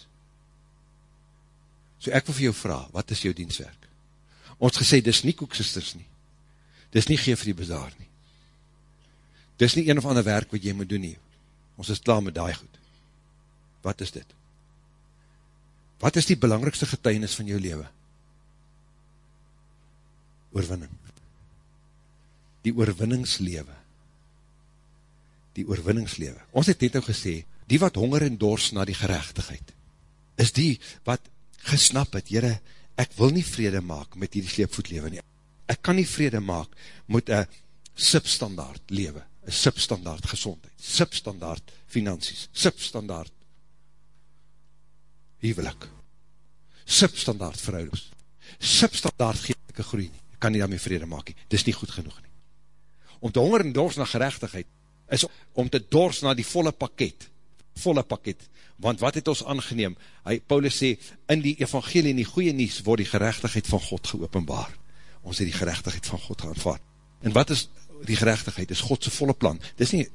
So ek wil vir jou vraag, wat is jou dienstwerk? Ons gesê, dis nie koeksisters nie. Dis nie geef vir die bazaar nie. Dis nie een of ander werk wat jy moet doen nie. Ons is klaar met daai goed. Wat is dit? Wat is die belangrikste getuinis van jou leven? Oorwinning. Die oorwinningslewe. Die oorwinningslewe. Ons het net nou gesê, die wat honger en dors na die gerechtigheid, is die wat gesnap het, jyre, ek wil nie vrede maak met die sleepvoetlewe nie. Ek kan nie vrede maak met een substandaard lewe, een substandaard gezondheid, substandaard finansies, substandaard huwelik, substandaard verhoudings, substandaard geestelike groei nie, kan nie daarmee vrede maak nie, dis nie goed genoeg nie. Om te honger en dors na gerechtigheid, is om te dors na die volle pakket, volle pakket, want wat het ons aangeneem? Hy, Paulus sê, in die evangelie en die goeie nies, word die gerechtigheid van God geopenbaar. Ons het die gerechtigheid van God geaanvaard. En wat is die gerechtigheid? Dis Godse volle plan. Dis nie,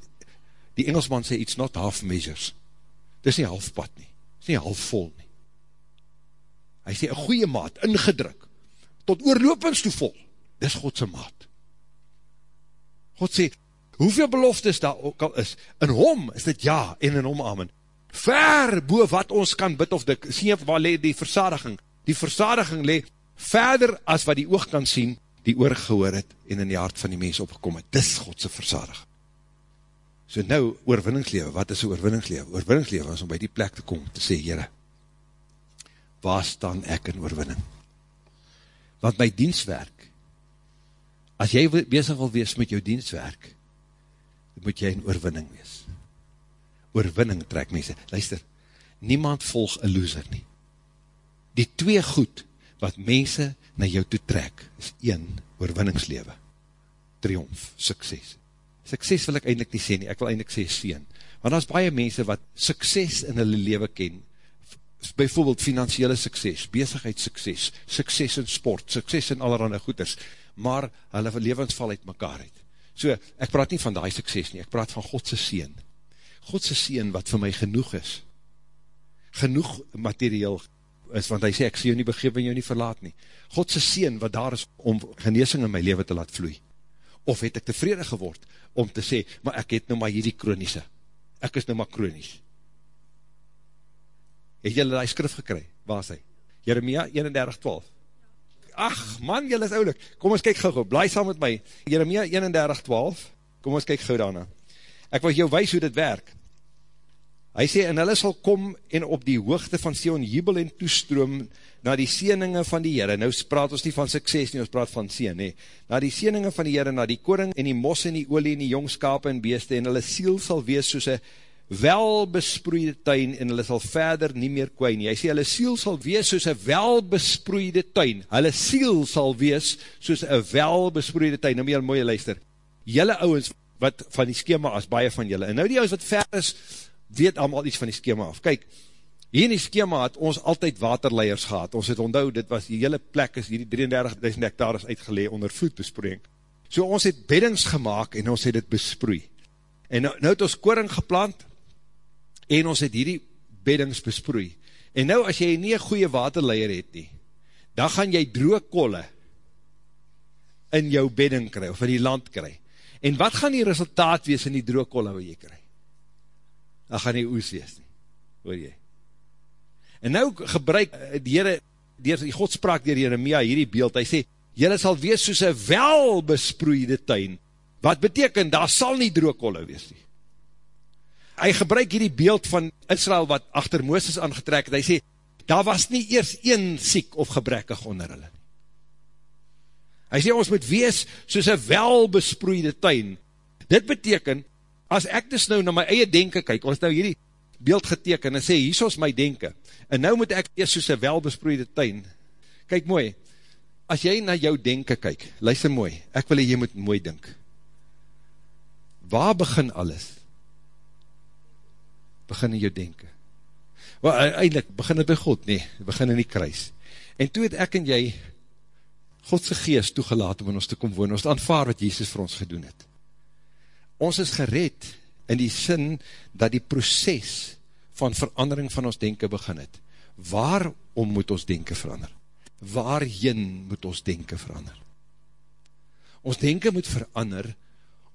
die Engelsman sê, it's not half measures. Dis nie half pad nie. Dis nie half vol nie. Hy sê, een goeie maat, ingedruk, tot oorlopends toe vol. Dis Godse maat. God sê, hoeveel beloftes daar ook al is, in hom is dit ja, en in hom amen. Ver boe wat ons kan bid, of die, sien waar le die versadiging, die versadiging le verder as wat die oog kan sien, die oor gehoor het, en in die hart van die mens opgekom het. Dis Godse versadiging. So nou, oorwinningslewe, wat is oorwinningslewe? Oorwinningslewe is om by die plek te kom, te sê, Heere, waar staan ek in oorwinning? Want my dienstwerk, as jy bezig wil wees met jou dienstwerk, moet jy in oorwinning wees. Oorwinning trek mense. Luister, niemand volg een loser nie. Die twee goed, wat mense na jou toe trek, is een, oorwinningslewe. Triomf, sukses. Sukses wil ek eindelijk nie sê nie, ek wil eindelijk sê sien. Want as baie mense wat sukses in hulle lewe ken, bijvoorbeeld financiële sukses, bezigheidssukses, sukses in sport, sukses in allerhande goeders, maar hulle levens val uit mekaar uit. So, ek praat nie van die sukses nie, ek praat van Godse sien. Godse sien wat vir my genoeg is. Genoeg materieel is, want hy sê, ek sê jou nie begeef en jou nie verlaat nie. Godse sien wat daar is om geneesing in my leven te laat vloei. Of het ek tevrede geword om te sê, maar ek het nou maar hierdie kroniese. Ek is nou maar kronies. Het jylle die skrif gekry? Waar is hy? Jeremia 31, 12 ach man, jylle is oulik, kom ons kyk gauw bly saam met my, Jeremia 31, 12, kom ons kyk gauw daarna, ek wil jou wees hoe dit werk, hy sê, en hulle sal kom en op die hoogte van Sion jubel en toestroom na die sieninge van die Heere, nou praat ons nie van sukses nie, ons praat van sien, nee. na die sieninge van die Heere, na die koring en die mos en die olie en die jongskape en beeste, en hulle siel sal wees soos een welbesproeide tuin en hulle sal verder nie meer kwijn nie. Hy sê, hulle siel sal wees soos een welbesproeide tuin. Hulle siel sal wees soos een welbesproeide tuin. Nou moet julle mooi luister. Julle ouwens wat van die skema as baie van julle. En nou die ouwens wat ver is, weet allemaal iets van die skema af. Kijk, hier in die skema het ons altyd waterleiers gehad. Ons het onthou, dit was die hele plek is hier die 33.000 hectares uitgelee onder voetbesproeing. So ons het beddings gemaakt en ons het het besproei. En nou, nou het ons koring geplant, en ons het hierdie beddings besproei. En nou as jy nie een goeie waterleier het nie, dan gaan jy droog kolle in jou bedding kry, of in die land kry. En wat gaan die resultaat wees in die droog kolle wat jy kry? Dan gaan die oes wees nie, hoor jy. En nou gebruik eh, die Heere, die, die God spraak dier Jeremia hierdie beeld, hy sê, jylle sal wees soos een welbesproeide tuin, wat beteken, daar sal nie droog kolle wees nie hy gebruik hierdie beeld van Israel wat achter Mooses aangetrek het, hy sê, daar was nie eers een siek of gebrekkig onder hulle. Hy sê, ons moet wees soos een welbesproeide tuin. Dit beteken, as ek dus nou na my eie denken kyk, ons nou hierdie beeld geteken en sê, hier is my denken, en nou moet ek eers soos een welbesproeide tuin. Kyk mooi, as jy na jou denken kyk, luister mooi, ek wil jy moet mooi dink. Waar begin alles? begin in jou denken. Wel, e-, eindelijk, begin het by God, nee, begin in die kruis. En toe het ek en jy Godse geest toegelaat om in ons te kom woon, ons aanvaar wat Jezus vir ons gedoen het. Ons is gered in die sin dat die proces van verandering van ons denken begin het. Waarom moet ons denken verander? Waarheen moet ons denken verander? Ons denken moet verander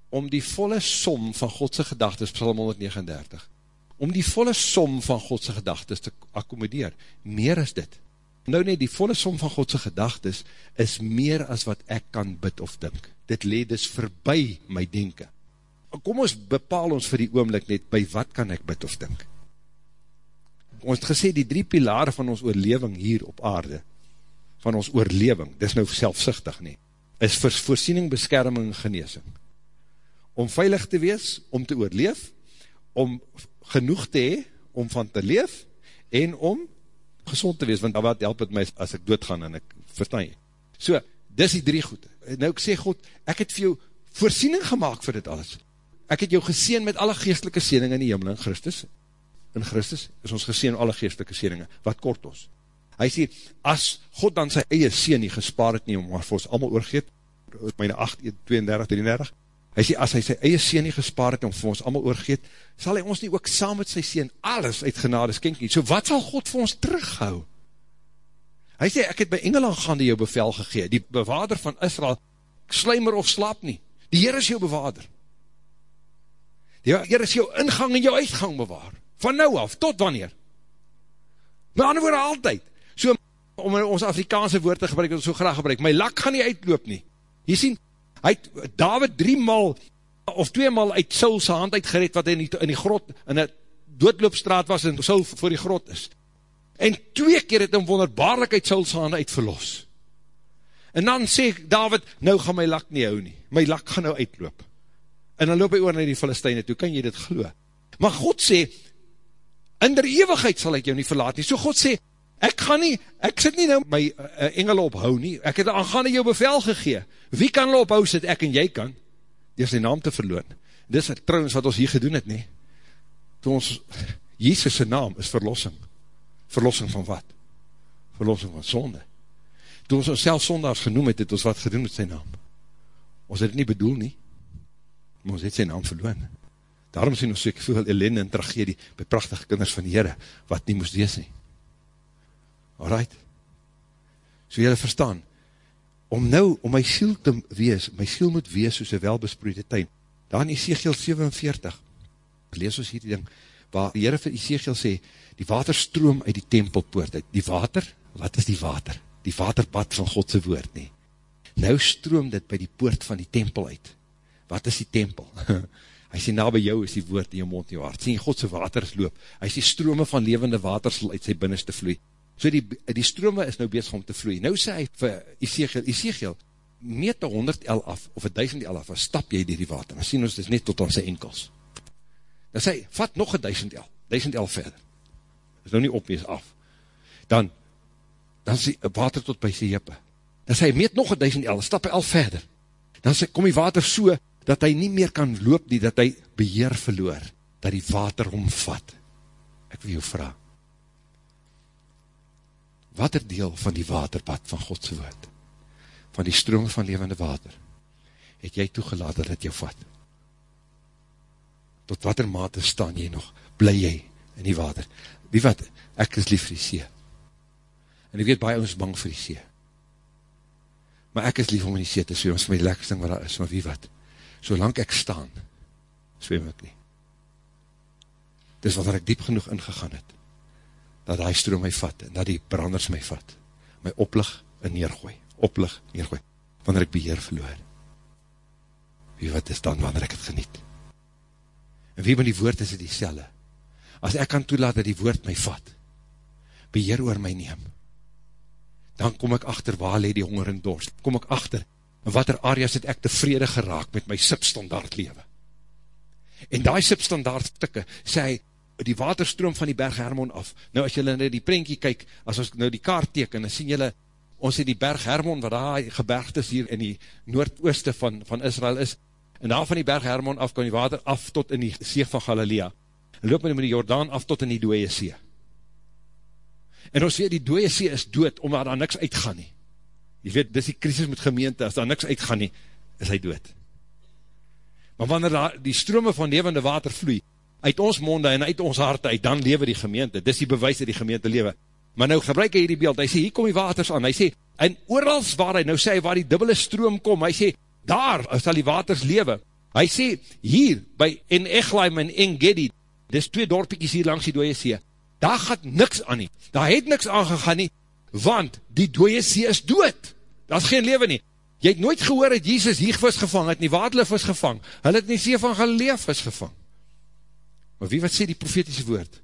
om die volle som van Godse gedagtes, Psalm 139, om die volle som van Godse gedagtes te accommodeer. Meer is dit. Nou nie, die volle som van Godse gedagtes is meer as wat ek kan bid of dink. Dit leed dus verby my denken. Kom ons bepaal ons vir die oomlik net, by wat kan ek bid of dink? Ons het gesê, die drie pilare van ons oorleving hier op aarde, van ons oorleving, dis nou selfsichtig nie, is voorsiening, beskerming en geneesing. Om veilig te wees, om te oorleef, om genoeg te hee, om van te leef, en om gezond te wees, want wat help het my as ek doodgaan en ek verstaan jy. So, dis die drie goede. Nou ek sê God, ek het vir jou voorsiening gemaakt vir dit alles. Ek het jou geseen met alle geestelike sieninge in die hemel in Christus. In Christus is ons geseen alle geestelike sieninge. Wat kort ons? Hy sê, as God dan sy eie sien nie gespaar het nie, maar vir ons allemaal oorgeet, myne 8, 32, 33, hy sê, as hy sy eie sien nie gespaar het, om vir ons allemaal oorgeet, sal hy ons nie ook saam met sy sien alles uit genade skenk nie. So wat sal God vir ons terughou? Hy sê, ek het by Engeland gaande jou bevel gegeen, die bewaarder van Israel, slijmer of slaap nie. Die Heer is jou bewaarder. Die Heer is jou ingang en jou uitgang bewaar. Van nou af, tot wanneer? My ander woorde altyd so om ons Afrikaanse woord te gebruik, wat ons so graag gebruik, my lak gaan nie uitloop nie. Jy sien, hy het David drie mal, of twee mal uit Saul sy hand uitgered, wat in die, in die grot, in die doodloopstraat was, en Saul voor die grot is. En twee keer het hom wonderbaarlik uit Saul sy hand uitverlos. En dan sê David, nou gaan my lak nie hou nie, my lak gaan nou uitloop. En dan loop hy oor na die Filisteine toe, kan jy dit glo? Maar God sê, in der eeuwigheid sal ek jou nie verlaat nie. So God sê, ek gaan nie, ek sit nie nou my uh, engele ophou nie, ek het aangaande jou bevel gegee, wie kan hulle ophou, sit? Ek en jy kan, door sy naam te verloon, dis trouwens wat ons hier gedoen het nie, toe ons, Jesus sy naam is verlossing, verlossing van wat? Verlossing van sonde, toe ons ons self sondags genoem het, het ons wat gedoen met sy naam, ons het het nie bedoel nie, maar ons het sy naam verloon, daarom sien ons so ek veel ellende en tragedie, by prachtige kinders van die Heere, wat nie moest wees nie, Alright. So jylle verstaan, om nou, om my siel te wees, my siel moet wees soos een welbesproeide tuin. Daar in Ezekiel 47, lees ons hier die ding, waar die Heere vir Ezekiel sê, die water stroom uit die tempelpoort uit. Die water, wat is die water? Die waterbad van Godse woord nie. Nou stroom dit by die poort van die tempel uit. Wat is die tempel? Hy sê, na by jou is die woord in jou mond en jou hart. Sê, Godse water is loop. Hy sê, strome van levende water sal uit sy binneste vloei. So die, die strome is nou bezig om te vloei. Nou sê hy vir Ezekiel, Ezekiel, meet 100 el af, of 1000 el af, en stap jy dier die water. Dan sien ons, dit is net tot aan sy enkels. Dan sê hy, vat nog 1000 el, 1000 el verder. Is nou nie opwees af. Dan, dan sê water tot by sy jippe. Dan sê hy, meet nog 1000 el, stap hy al verder. Dan sê, kom die water so, dat hy nie meer kan loop nie, dat hy beheer verloor, dat die water omvat. Ek wil jou vraag, wat er deel van die waterpad van Godse woord, van die stroom van levende water, het jy toegelaat dat het jou vat? Tot wat er mate staan jy nog, bly jy in die water? Wie wat, ek is lief vir die see. En ek weet, baie ons bang vir die see. Maar ek is lief om in die see te swem, ons my lekkerste ding wat daar is, maar wie wat, solang ek staan, swem ek nie. Dis wat ek diep genoeg ingegaan het, dat hy stroom my vat, en dat die branders my vat, my oplig en neergooi, oplig, neergooi, wanneer ek beheer verloor. Wie wat is dan, wanneer ek het geniet? En wie met die woord is het die selle? As ek kan toelaat dat die woord my vat, beheer oor my neem, dan kom ek achter waar leed die honger en dorst, kom ek achter, in wat er areas het ek tevrede geraak met my substandaard lewe. En die substandaard stikke, sê hy, die waterstroom van die berg Hermon af. Nou as jylle nou die prentjie kyk, as ons nou die kaart teken, dan sien jylle, ons het die berg Hermon, wat daar gebergtes hier in die noordooste van, van Israel is, en daar van die berg Hermon af, kan die water af tot in die see van Galilea, en loop met die Jordaan af tot in die dooie see. En ons weet, die dooie see is dood, omdat daar niks uitgaan nie. Je weet, dis die krisis met gemeente, as daar niks uitgaan nie, is hy dood. Maar wanneer daar die strome van levende water vloei, uit ons monde en uit ons harte uit, dan lewe die gemeente, dis die bewys dat die gemeente lewe. Maar nou gebruik hy die beeld, hy sê, hier kom die waters aan, hy sê, en oorals waar hy, nou sê hy, waar die dubbele stroom kom, hy sê, daar sal die waters lewe. Hy sê, hier, by En Eglaim en En Gedi, dis twee dorpiekies hier langs die dooie see, daar gaat niks aan nie, daar het niks aangegaan nie, want die dooie see is dood, daar is geen leven nie, jy het nooit gehoor dat Jesus hier vis gevang het, nie waardele vis gevang, hy het nie see van Galilea vis gevang, maar wie wat sê die profetiese woord,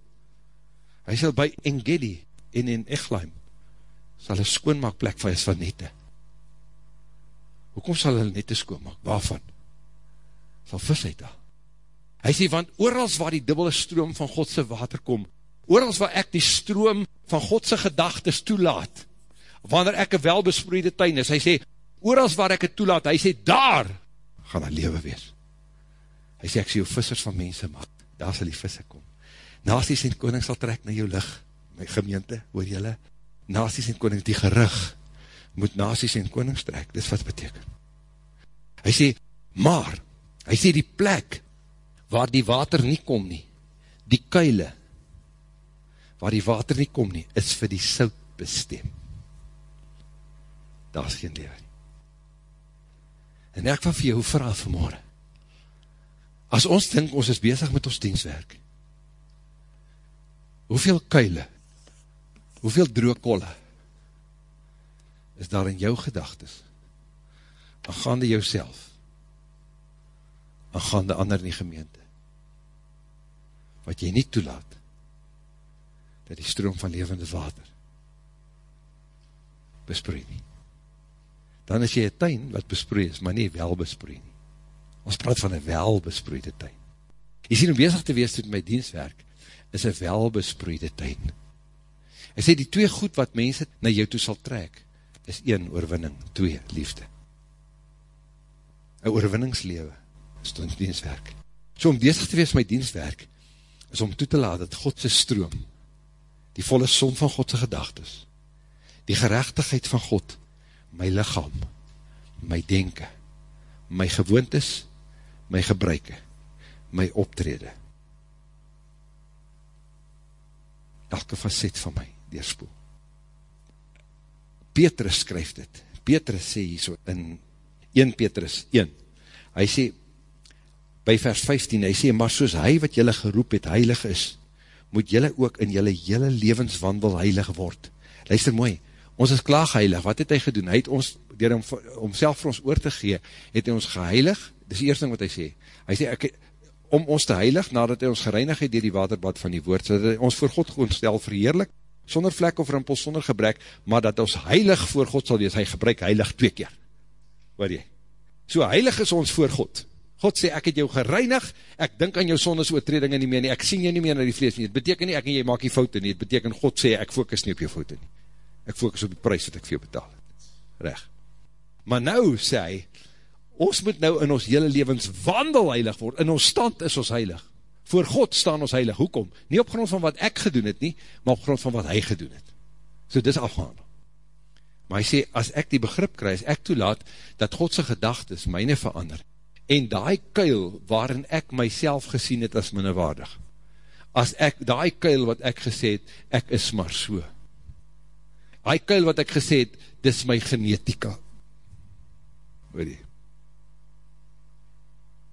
hy sal by Engedi en in Echlaim, sal een skoonmaakplek is van nette, hoekom sal hy nette skoonmaak, waarvan, sal vis uit daar, Hy sê, want oorals waar die dubbele stroom van Godse water kom, oorals waar ek die stroom van Godse gedagtes toelaat, wanneer ek een welbesproeide tuin is, hy sê, oorals waar ek het toelaat, hy sê, daar gaan hy lewe wees. Hy sê, ek sê jou vissers van mense maak, daar sal die visse kom. Naasties en koning sal trek na jou lig, my gemeente, hoor jylle, naasties en koning, die gerig, moet naasties en koning trek, dis wat beteken. Hy sê, maar, hy sê die plek, waar die water nie kom nie, die kuile, waar die water nie kom nie, is vir die sout bestem. Daar is geen lewe nie. En ek van vir jou vraag vanmorgen, as ons dink ons is bezig met ons dienstwerk, hoeveel kuile, hoeveel droogkolle, is daar in jou gedagtes, aangaande jou self, aangaande ander in die gemeente, wat jy nie toelaat, dat die stroom van levende water besproei nie. Dan is jy een tuin wat besproei is, maar nie wel besproei nie. Ons praat van een welbesproeide tuin. Jy sien om bezig te wees met my dienstwerk, is een welbesproeide tuin. Hy sê die twee goed wat mense na jou toe sal trek, is een oorwinning, twee liefde. Een oorwinningslewe is ons dienstwerk. So om bezig te wees met my dienstwerk, is om toe te laat dat Godse stroom, die volle som van Godse gedagtes, die gerechtigheid van God, my lichaam, my denken, my gewoontes, my gebruike, my optrede, elke facet van my deerspoel. Petrus skryf dit, Petrus sê hier so in 1 Petrus 1, hy sê, by vers 15, hy sê, maar soos hy wat jylle geroep het, heilig is, moet jylle ook in jylle jylle levenswandel heilig word. Luister mooi, ons is klaar geheilig, wat het hy gedoen? Hy het ons, dier om, om self vir ons oor te gee, het hy ons geheilig, dis die eerste ding wat hy sê, hy sê, ek, om ons te heilig, nadat hy ons gereinig het dier die waterbad van die woord, so dat hy ons voor God gewoon stel verheerlik, sonder vlek of rimpel, sonder gebrek, maar dat ons heilig voor God sal wees, hy gebruik heilig twee keer, waar jy? So heilig is ons voor God, God sê, ek het jou gereinig, ek dink aan jou sondes oortredinge nie meer nie, ek sien jou nie meer na die vlees nie, het beteken nie, ek en jy maak die foute nie, het beteken, God sê, ek focus nie op jou foute nie, ek focus op die prijs wat ek vir jou betaal het, reg. Maar nou sê hy, ons moet nou in ons hele levens wandel heilig word, in ons stand is ons heilig, voor God staan ons heilig, hoekom? Nie op grond van wat ek gedoen het nie, maar op grond van wat hy gedoen het. So dis afgaan. Maar hy sê, as ek die begrip krijg, as ek toelaat, dat Godse gedagtes myne verander, en die kuil waarin ek myself gesien het as minnewaardig, as ek, die kuil wat ek gesê het, ek is maar so, die kuil wat ek gesê het, dis my genetika, weet jy,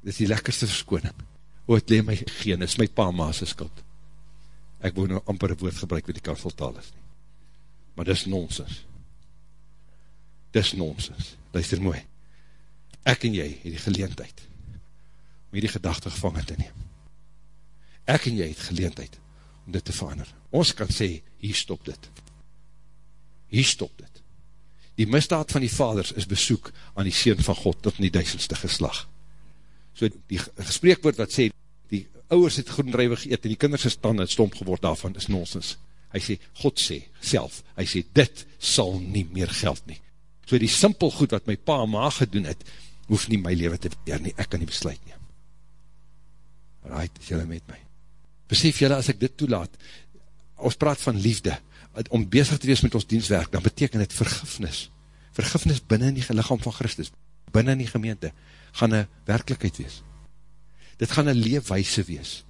dis die lekkerste verskoning, o, het leem my geen, is my pa maas skuld, ek wil nou amper een woord gebruik, wat die kanseltaal is nie, maar dis nonsens, dis nonsens, luister mooi, ek en jy het die geleentheid om die gedachte gevangen te neem. Ek en jy het geleentheid om dit te verander. Ons kan sê, hier stop dit. Hier stop dit. Die misdaad van die vaders is besoek aan die Seen van God tot in die duisendste geslag. So die gespreekwoord wat sê, die ouwers het groenruiwe geëet en die kinders is dan het stomp geword daarvan, is nonsens. Hy sê, God sê, self, hy sê, dit sal nie meer geld nie. So die simpel goed wat my pa en ma gedoen het, hoef nie my leven te beheer nie, ek kan nie besluit neem. Right, is jylle met my. Besef jylle, as ek dit toelaat, ons praat van liefde, om bezig te wees met ons dienstwerk, dan beteken het vergifnis. Vergifnis binnen die lichaam van Christus, binnen die gemeente, gaan een werkelijkheid wees. Dit gaan een leefwijse wees.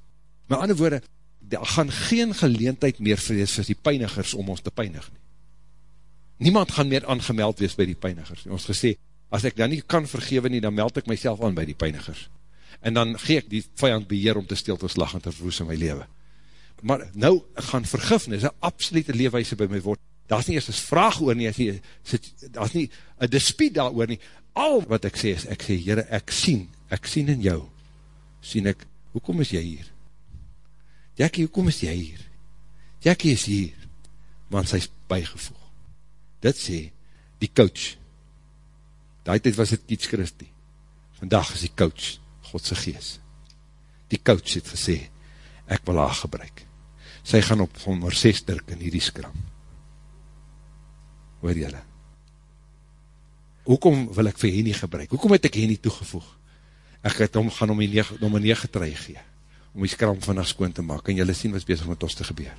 Met ander woorde, daar gaan geen geleentheid meer vrees vir die pijnigers om ons te pijnig nie. Niemand gaan meer aangemeld wees by die pijnigers. Ons gesê, as ek dan nie kan vergewe nie, dan meld ek myself aan by die pijnigers. en dan gee ek die vijand beheer om te stil te slag en te verwoes in my leven. Maar nou gaan vergifnis, een absolute leefwijse by my word, daar is nie eers een vraag oor nie, daar is nie een dispiet daar oor nie, al wat ek sê is, ek sê, Heere, ek sien, ek sien in jou, sien ek, hoekom is jy hier? Jackie, hoekom is jy hier? Jackie is hier, want sy is bijgevoeg. Dit sê, die coach, die tijd was het Kiets Christi, vandag is die coach, Godse gees. Die coach het gesê, ek wil haar gebruik. Sy gaan op nummer 6 druk in hierdie skram. Hoor jylle? Hoekom wil ek vir Henny gebruik? Hoekom het ek Henny toegevoeg? Ek het om, gaan om die nummer 9 trui gee, om die skram vannacht skoon te maak, en jylle sien wat bezig met ons te gebeur.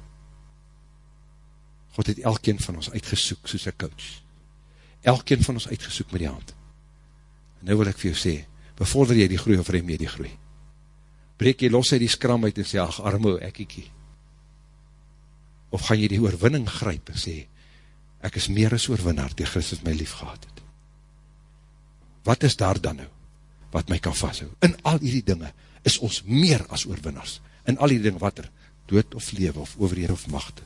God het elkeen van ons uitgesoek, soos een coach. Elkeen van ons uitgesoek met die hand. En nou wil ek vir jou sê, bevorder jy die groei of rem jy die groei? Breek jy los uit die skram uit en sê, ach armo, ek ekie. Of gaan jy die oorwinning gryp en sê, ek is meer as oorwinnaar, die Christus my lief gehad het. Wat is daar dan nou, wat my kan vasthou? In al die dinge is ons meer as oorwinnaars. In al die dinge wat er, dood of lewe, of overheer of machte,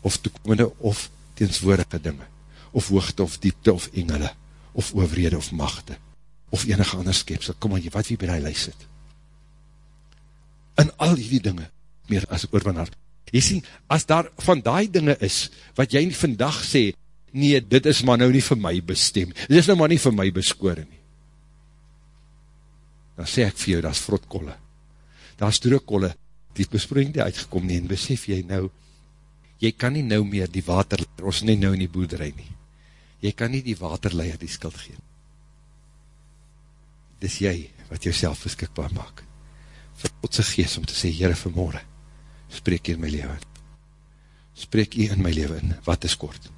of toekomende of teenswoordige dinge, of hoogte of diepte of engele, of overhede of machte, of enige ander skepsel, kom maar, wat wie by die lijst sit? In al die dinge, meer as oorwinnaar. Jy sien, as daar van die dinge is, wat jy vandag sê, nee, dit is maar nou nie vir my bestem, dit is nou maar nie vir my beskoor nie. Dan sê ek vir jou, dat is vrotkolle. Dat is droogkolle, die besproeing die uitgekom nie, en besef jy nou, jy kan nie nou meer die water, ons nie nou in die boerderij nie, jy kan nie die waterleier die skuld gee dis jy wat jouself beskikbaar maak. Vir Godse geest om te sê, Heere vanmorgen, spreek jy in my leven. Spreek jy in my leven in, wat is kort?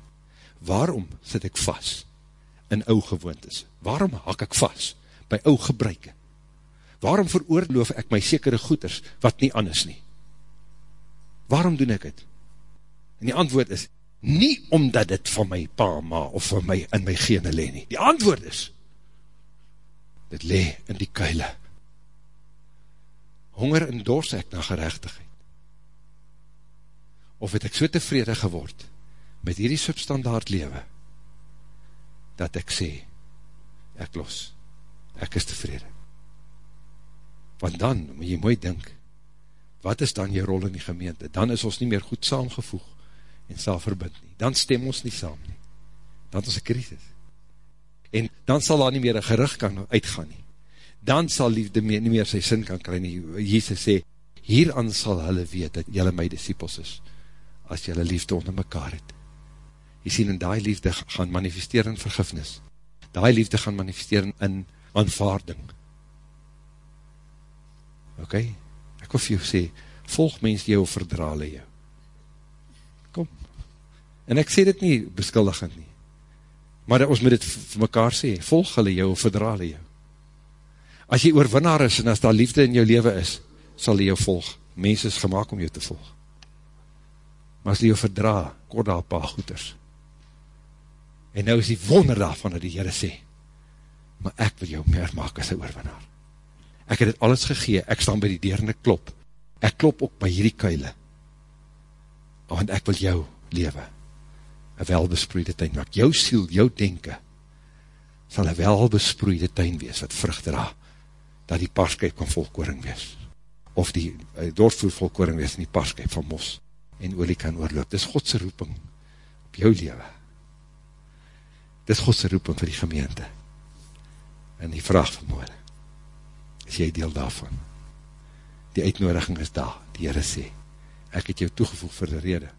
Waarom sit ek vast in ou gewoontes? Waarom hak ek vast by ou gebruike? Waarom veroorloof ek my sekere goeders wat nie anders nie? Waarom doen ek het? En die antwoord is, nie omdat dit van my pa, ma, of van my in my gene leen nie. Die antwoord is, dit le in die kuile. Honger en dors ek na gerechtigheid. Of het ek so tevrede geword met hierdie substandaard lewe, dat ek sê, ek los, ek is tevrede. Want dan, moet jy mooi dink, wat is dan jy rol in die gemeente? Dan is ons nie meer goed saamgevoeg en saam verbind nie. Dan stem ons nie saam nie. Dan is ons een krisis en dan sal daar nie meer een gerig kan uitgaan nie. Dan sal liefde meer, nie meer sy sin kan kry nie. Jesus sê, hieraan sal hulle weet dat jylle my disciples is, as jylle liefde onder mekaar het. Jy sien, en die liefde gaan manifesteer in vergifnis. Die liefde gaan manifesteer in aanvaarding. Ok, ek wil vir jou sê, volg mens jou verdrale jou. En ek sê dit nie beskuldigend nie maar ons moet dit vir mekaar sê, volg hulle jou, verdra hulle jou. As jy oorwinnaar is, en as daar liefde in jou leven is, sal jy jou volg. Mens is gemaakt om jou te volg. Maar as jy jou verdra, kort daar paar goeders. En nou is die wonder daarvan, dat die Heere sê, maar ek wil jou meer maak as een oorwinnaar. Ek het dit alles gegee, ek staan by die deur en ek klop. Ek klop ook by hierdie kuile. Want ek wil jou leven een welbesproeide tuin maak. Jou siel, jou denken, sal een welbesproeide tuin wees, wat vrucht dra, dat die parskuip kan volkoring wees, of die uh, doorvoer volkoring wees, en die parskuip van mos, en olie kan oorloop. Dis Godse roeping op jou leven. Dis Godse roeping vir die gemeente. En die vraag van moore, is jy deel daarvan? Die uitnodiging is daar, die Heere sê, ek het jou toegevoeg vir die rede.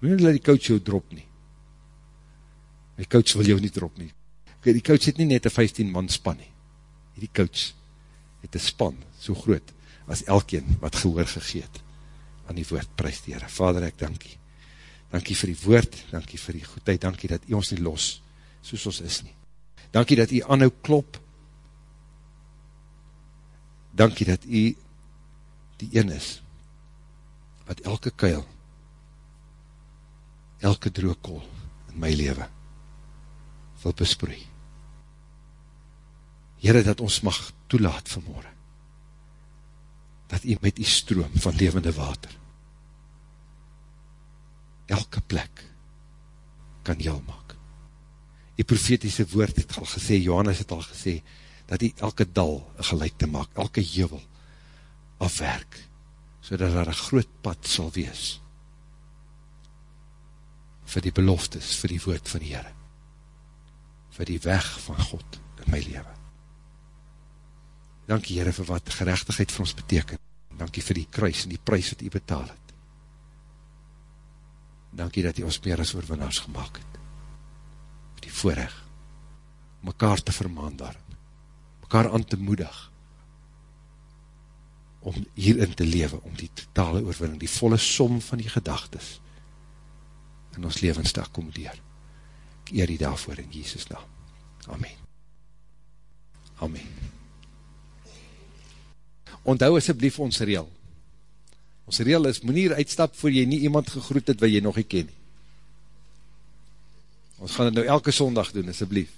Moet nie dat die coach jou drop nie. Die coach wil jou nie drop nie. Die coach het nie net een 15 man span nie. Die coach het een span so groot as elkeen wat gehoor gegeet aan die woord prijs die Heere. Vader, ek dankie. Dankie vir die woord, dankie vir die goedheid, dankie dat u ons nie los soos ons is nie. Dankie dat u anhou klop. Dankie dat u die een is wat elke kuil, elke droogkol in my leven wil besproei. Heere, dat ons mag toelaat vanmorgen, dat u met die stroom van levende water, elke plek, kan jou maak. Die profetiese woord het al gesê, Johannes het al gesê, dat die elke dal gelijk te maak, elke jewel afwerk, so dat daar een groot pad sal wees, vir die beloftes, vir die woord van die Heere, vir die weg van God in my leven. Dankie Heere vir wat gerechtigheid vir ons beteken, dankie vir die kruis en die prijs wat u betaal het. Dankie dat u ons meer as oorwinnaars gemaakt het, vir die voorrecht, mekaar te vermaan daarin, mekaar aan te moedig, om hierin te lewe, om die totale oorwinning, die volle som van die gedagtes, in ons levens te accommodeer. Ek eer die daarvoor in Jesus naam. Amen. Amen. Onthou asjeblief ons reel. Ons reel is, moet nie uitstap voor jy nie iemand gegroet het wat jy nog nie ken. Ons gaan het nou elke sondag doen, asjeblief.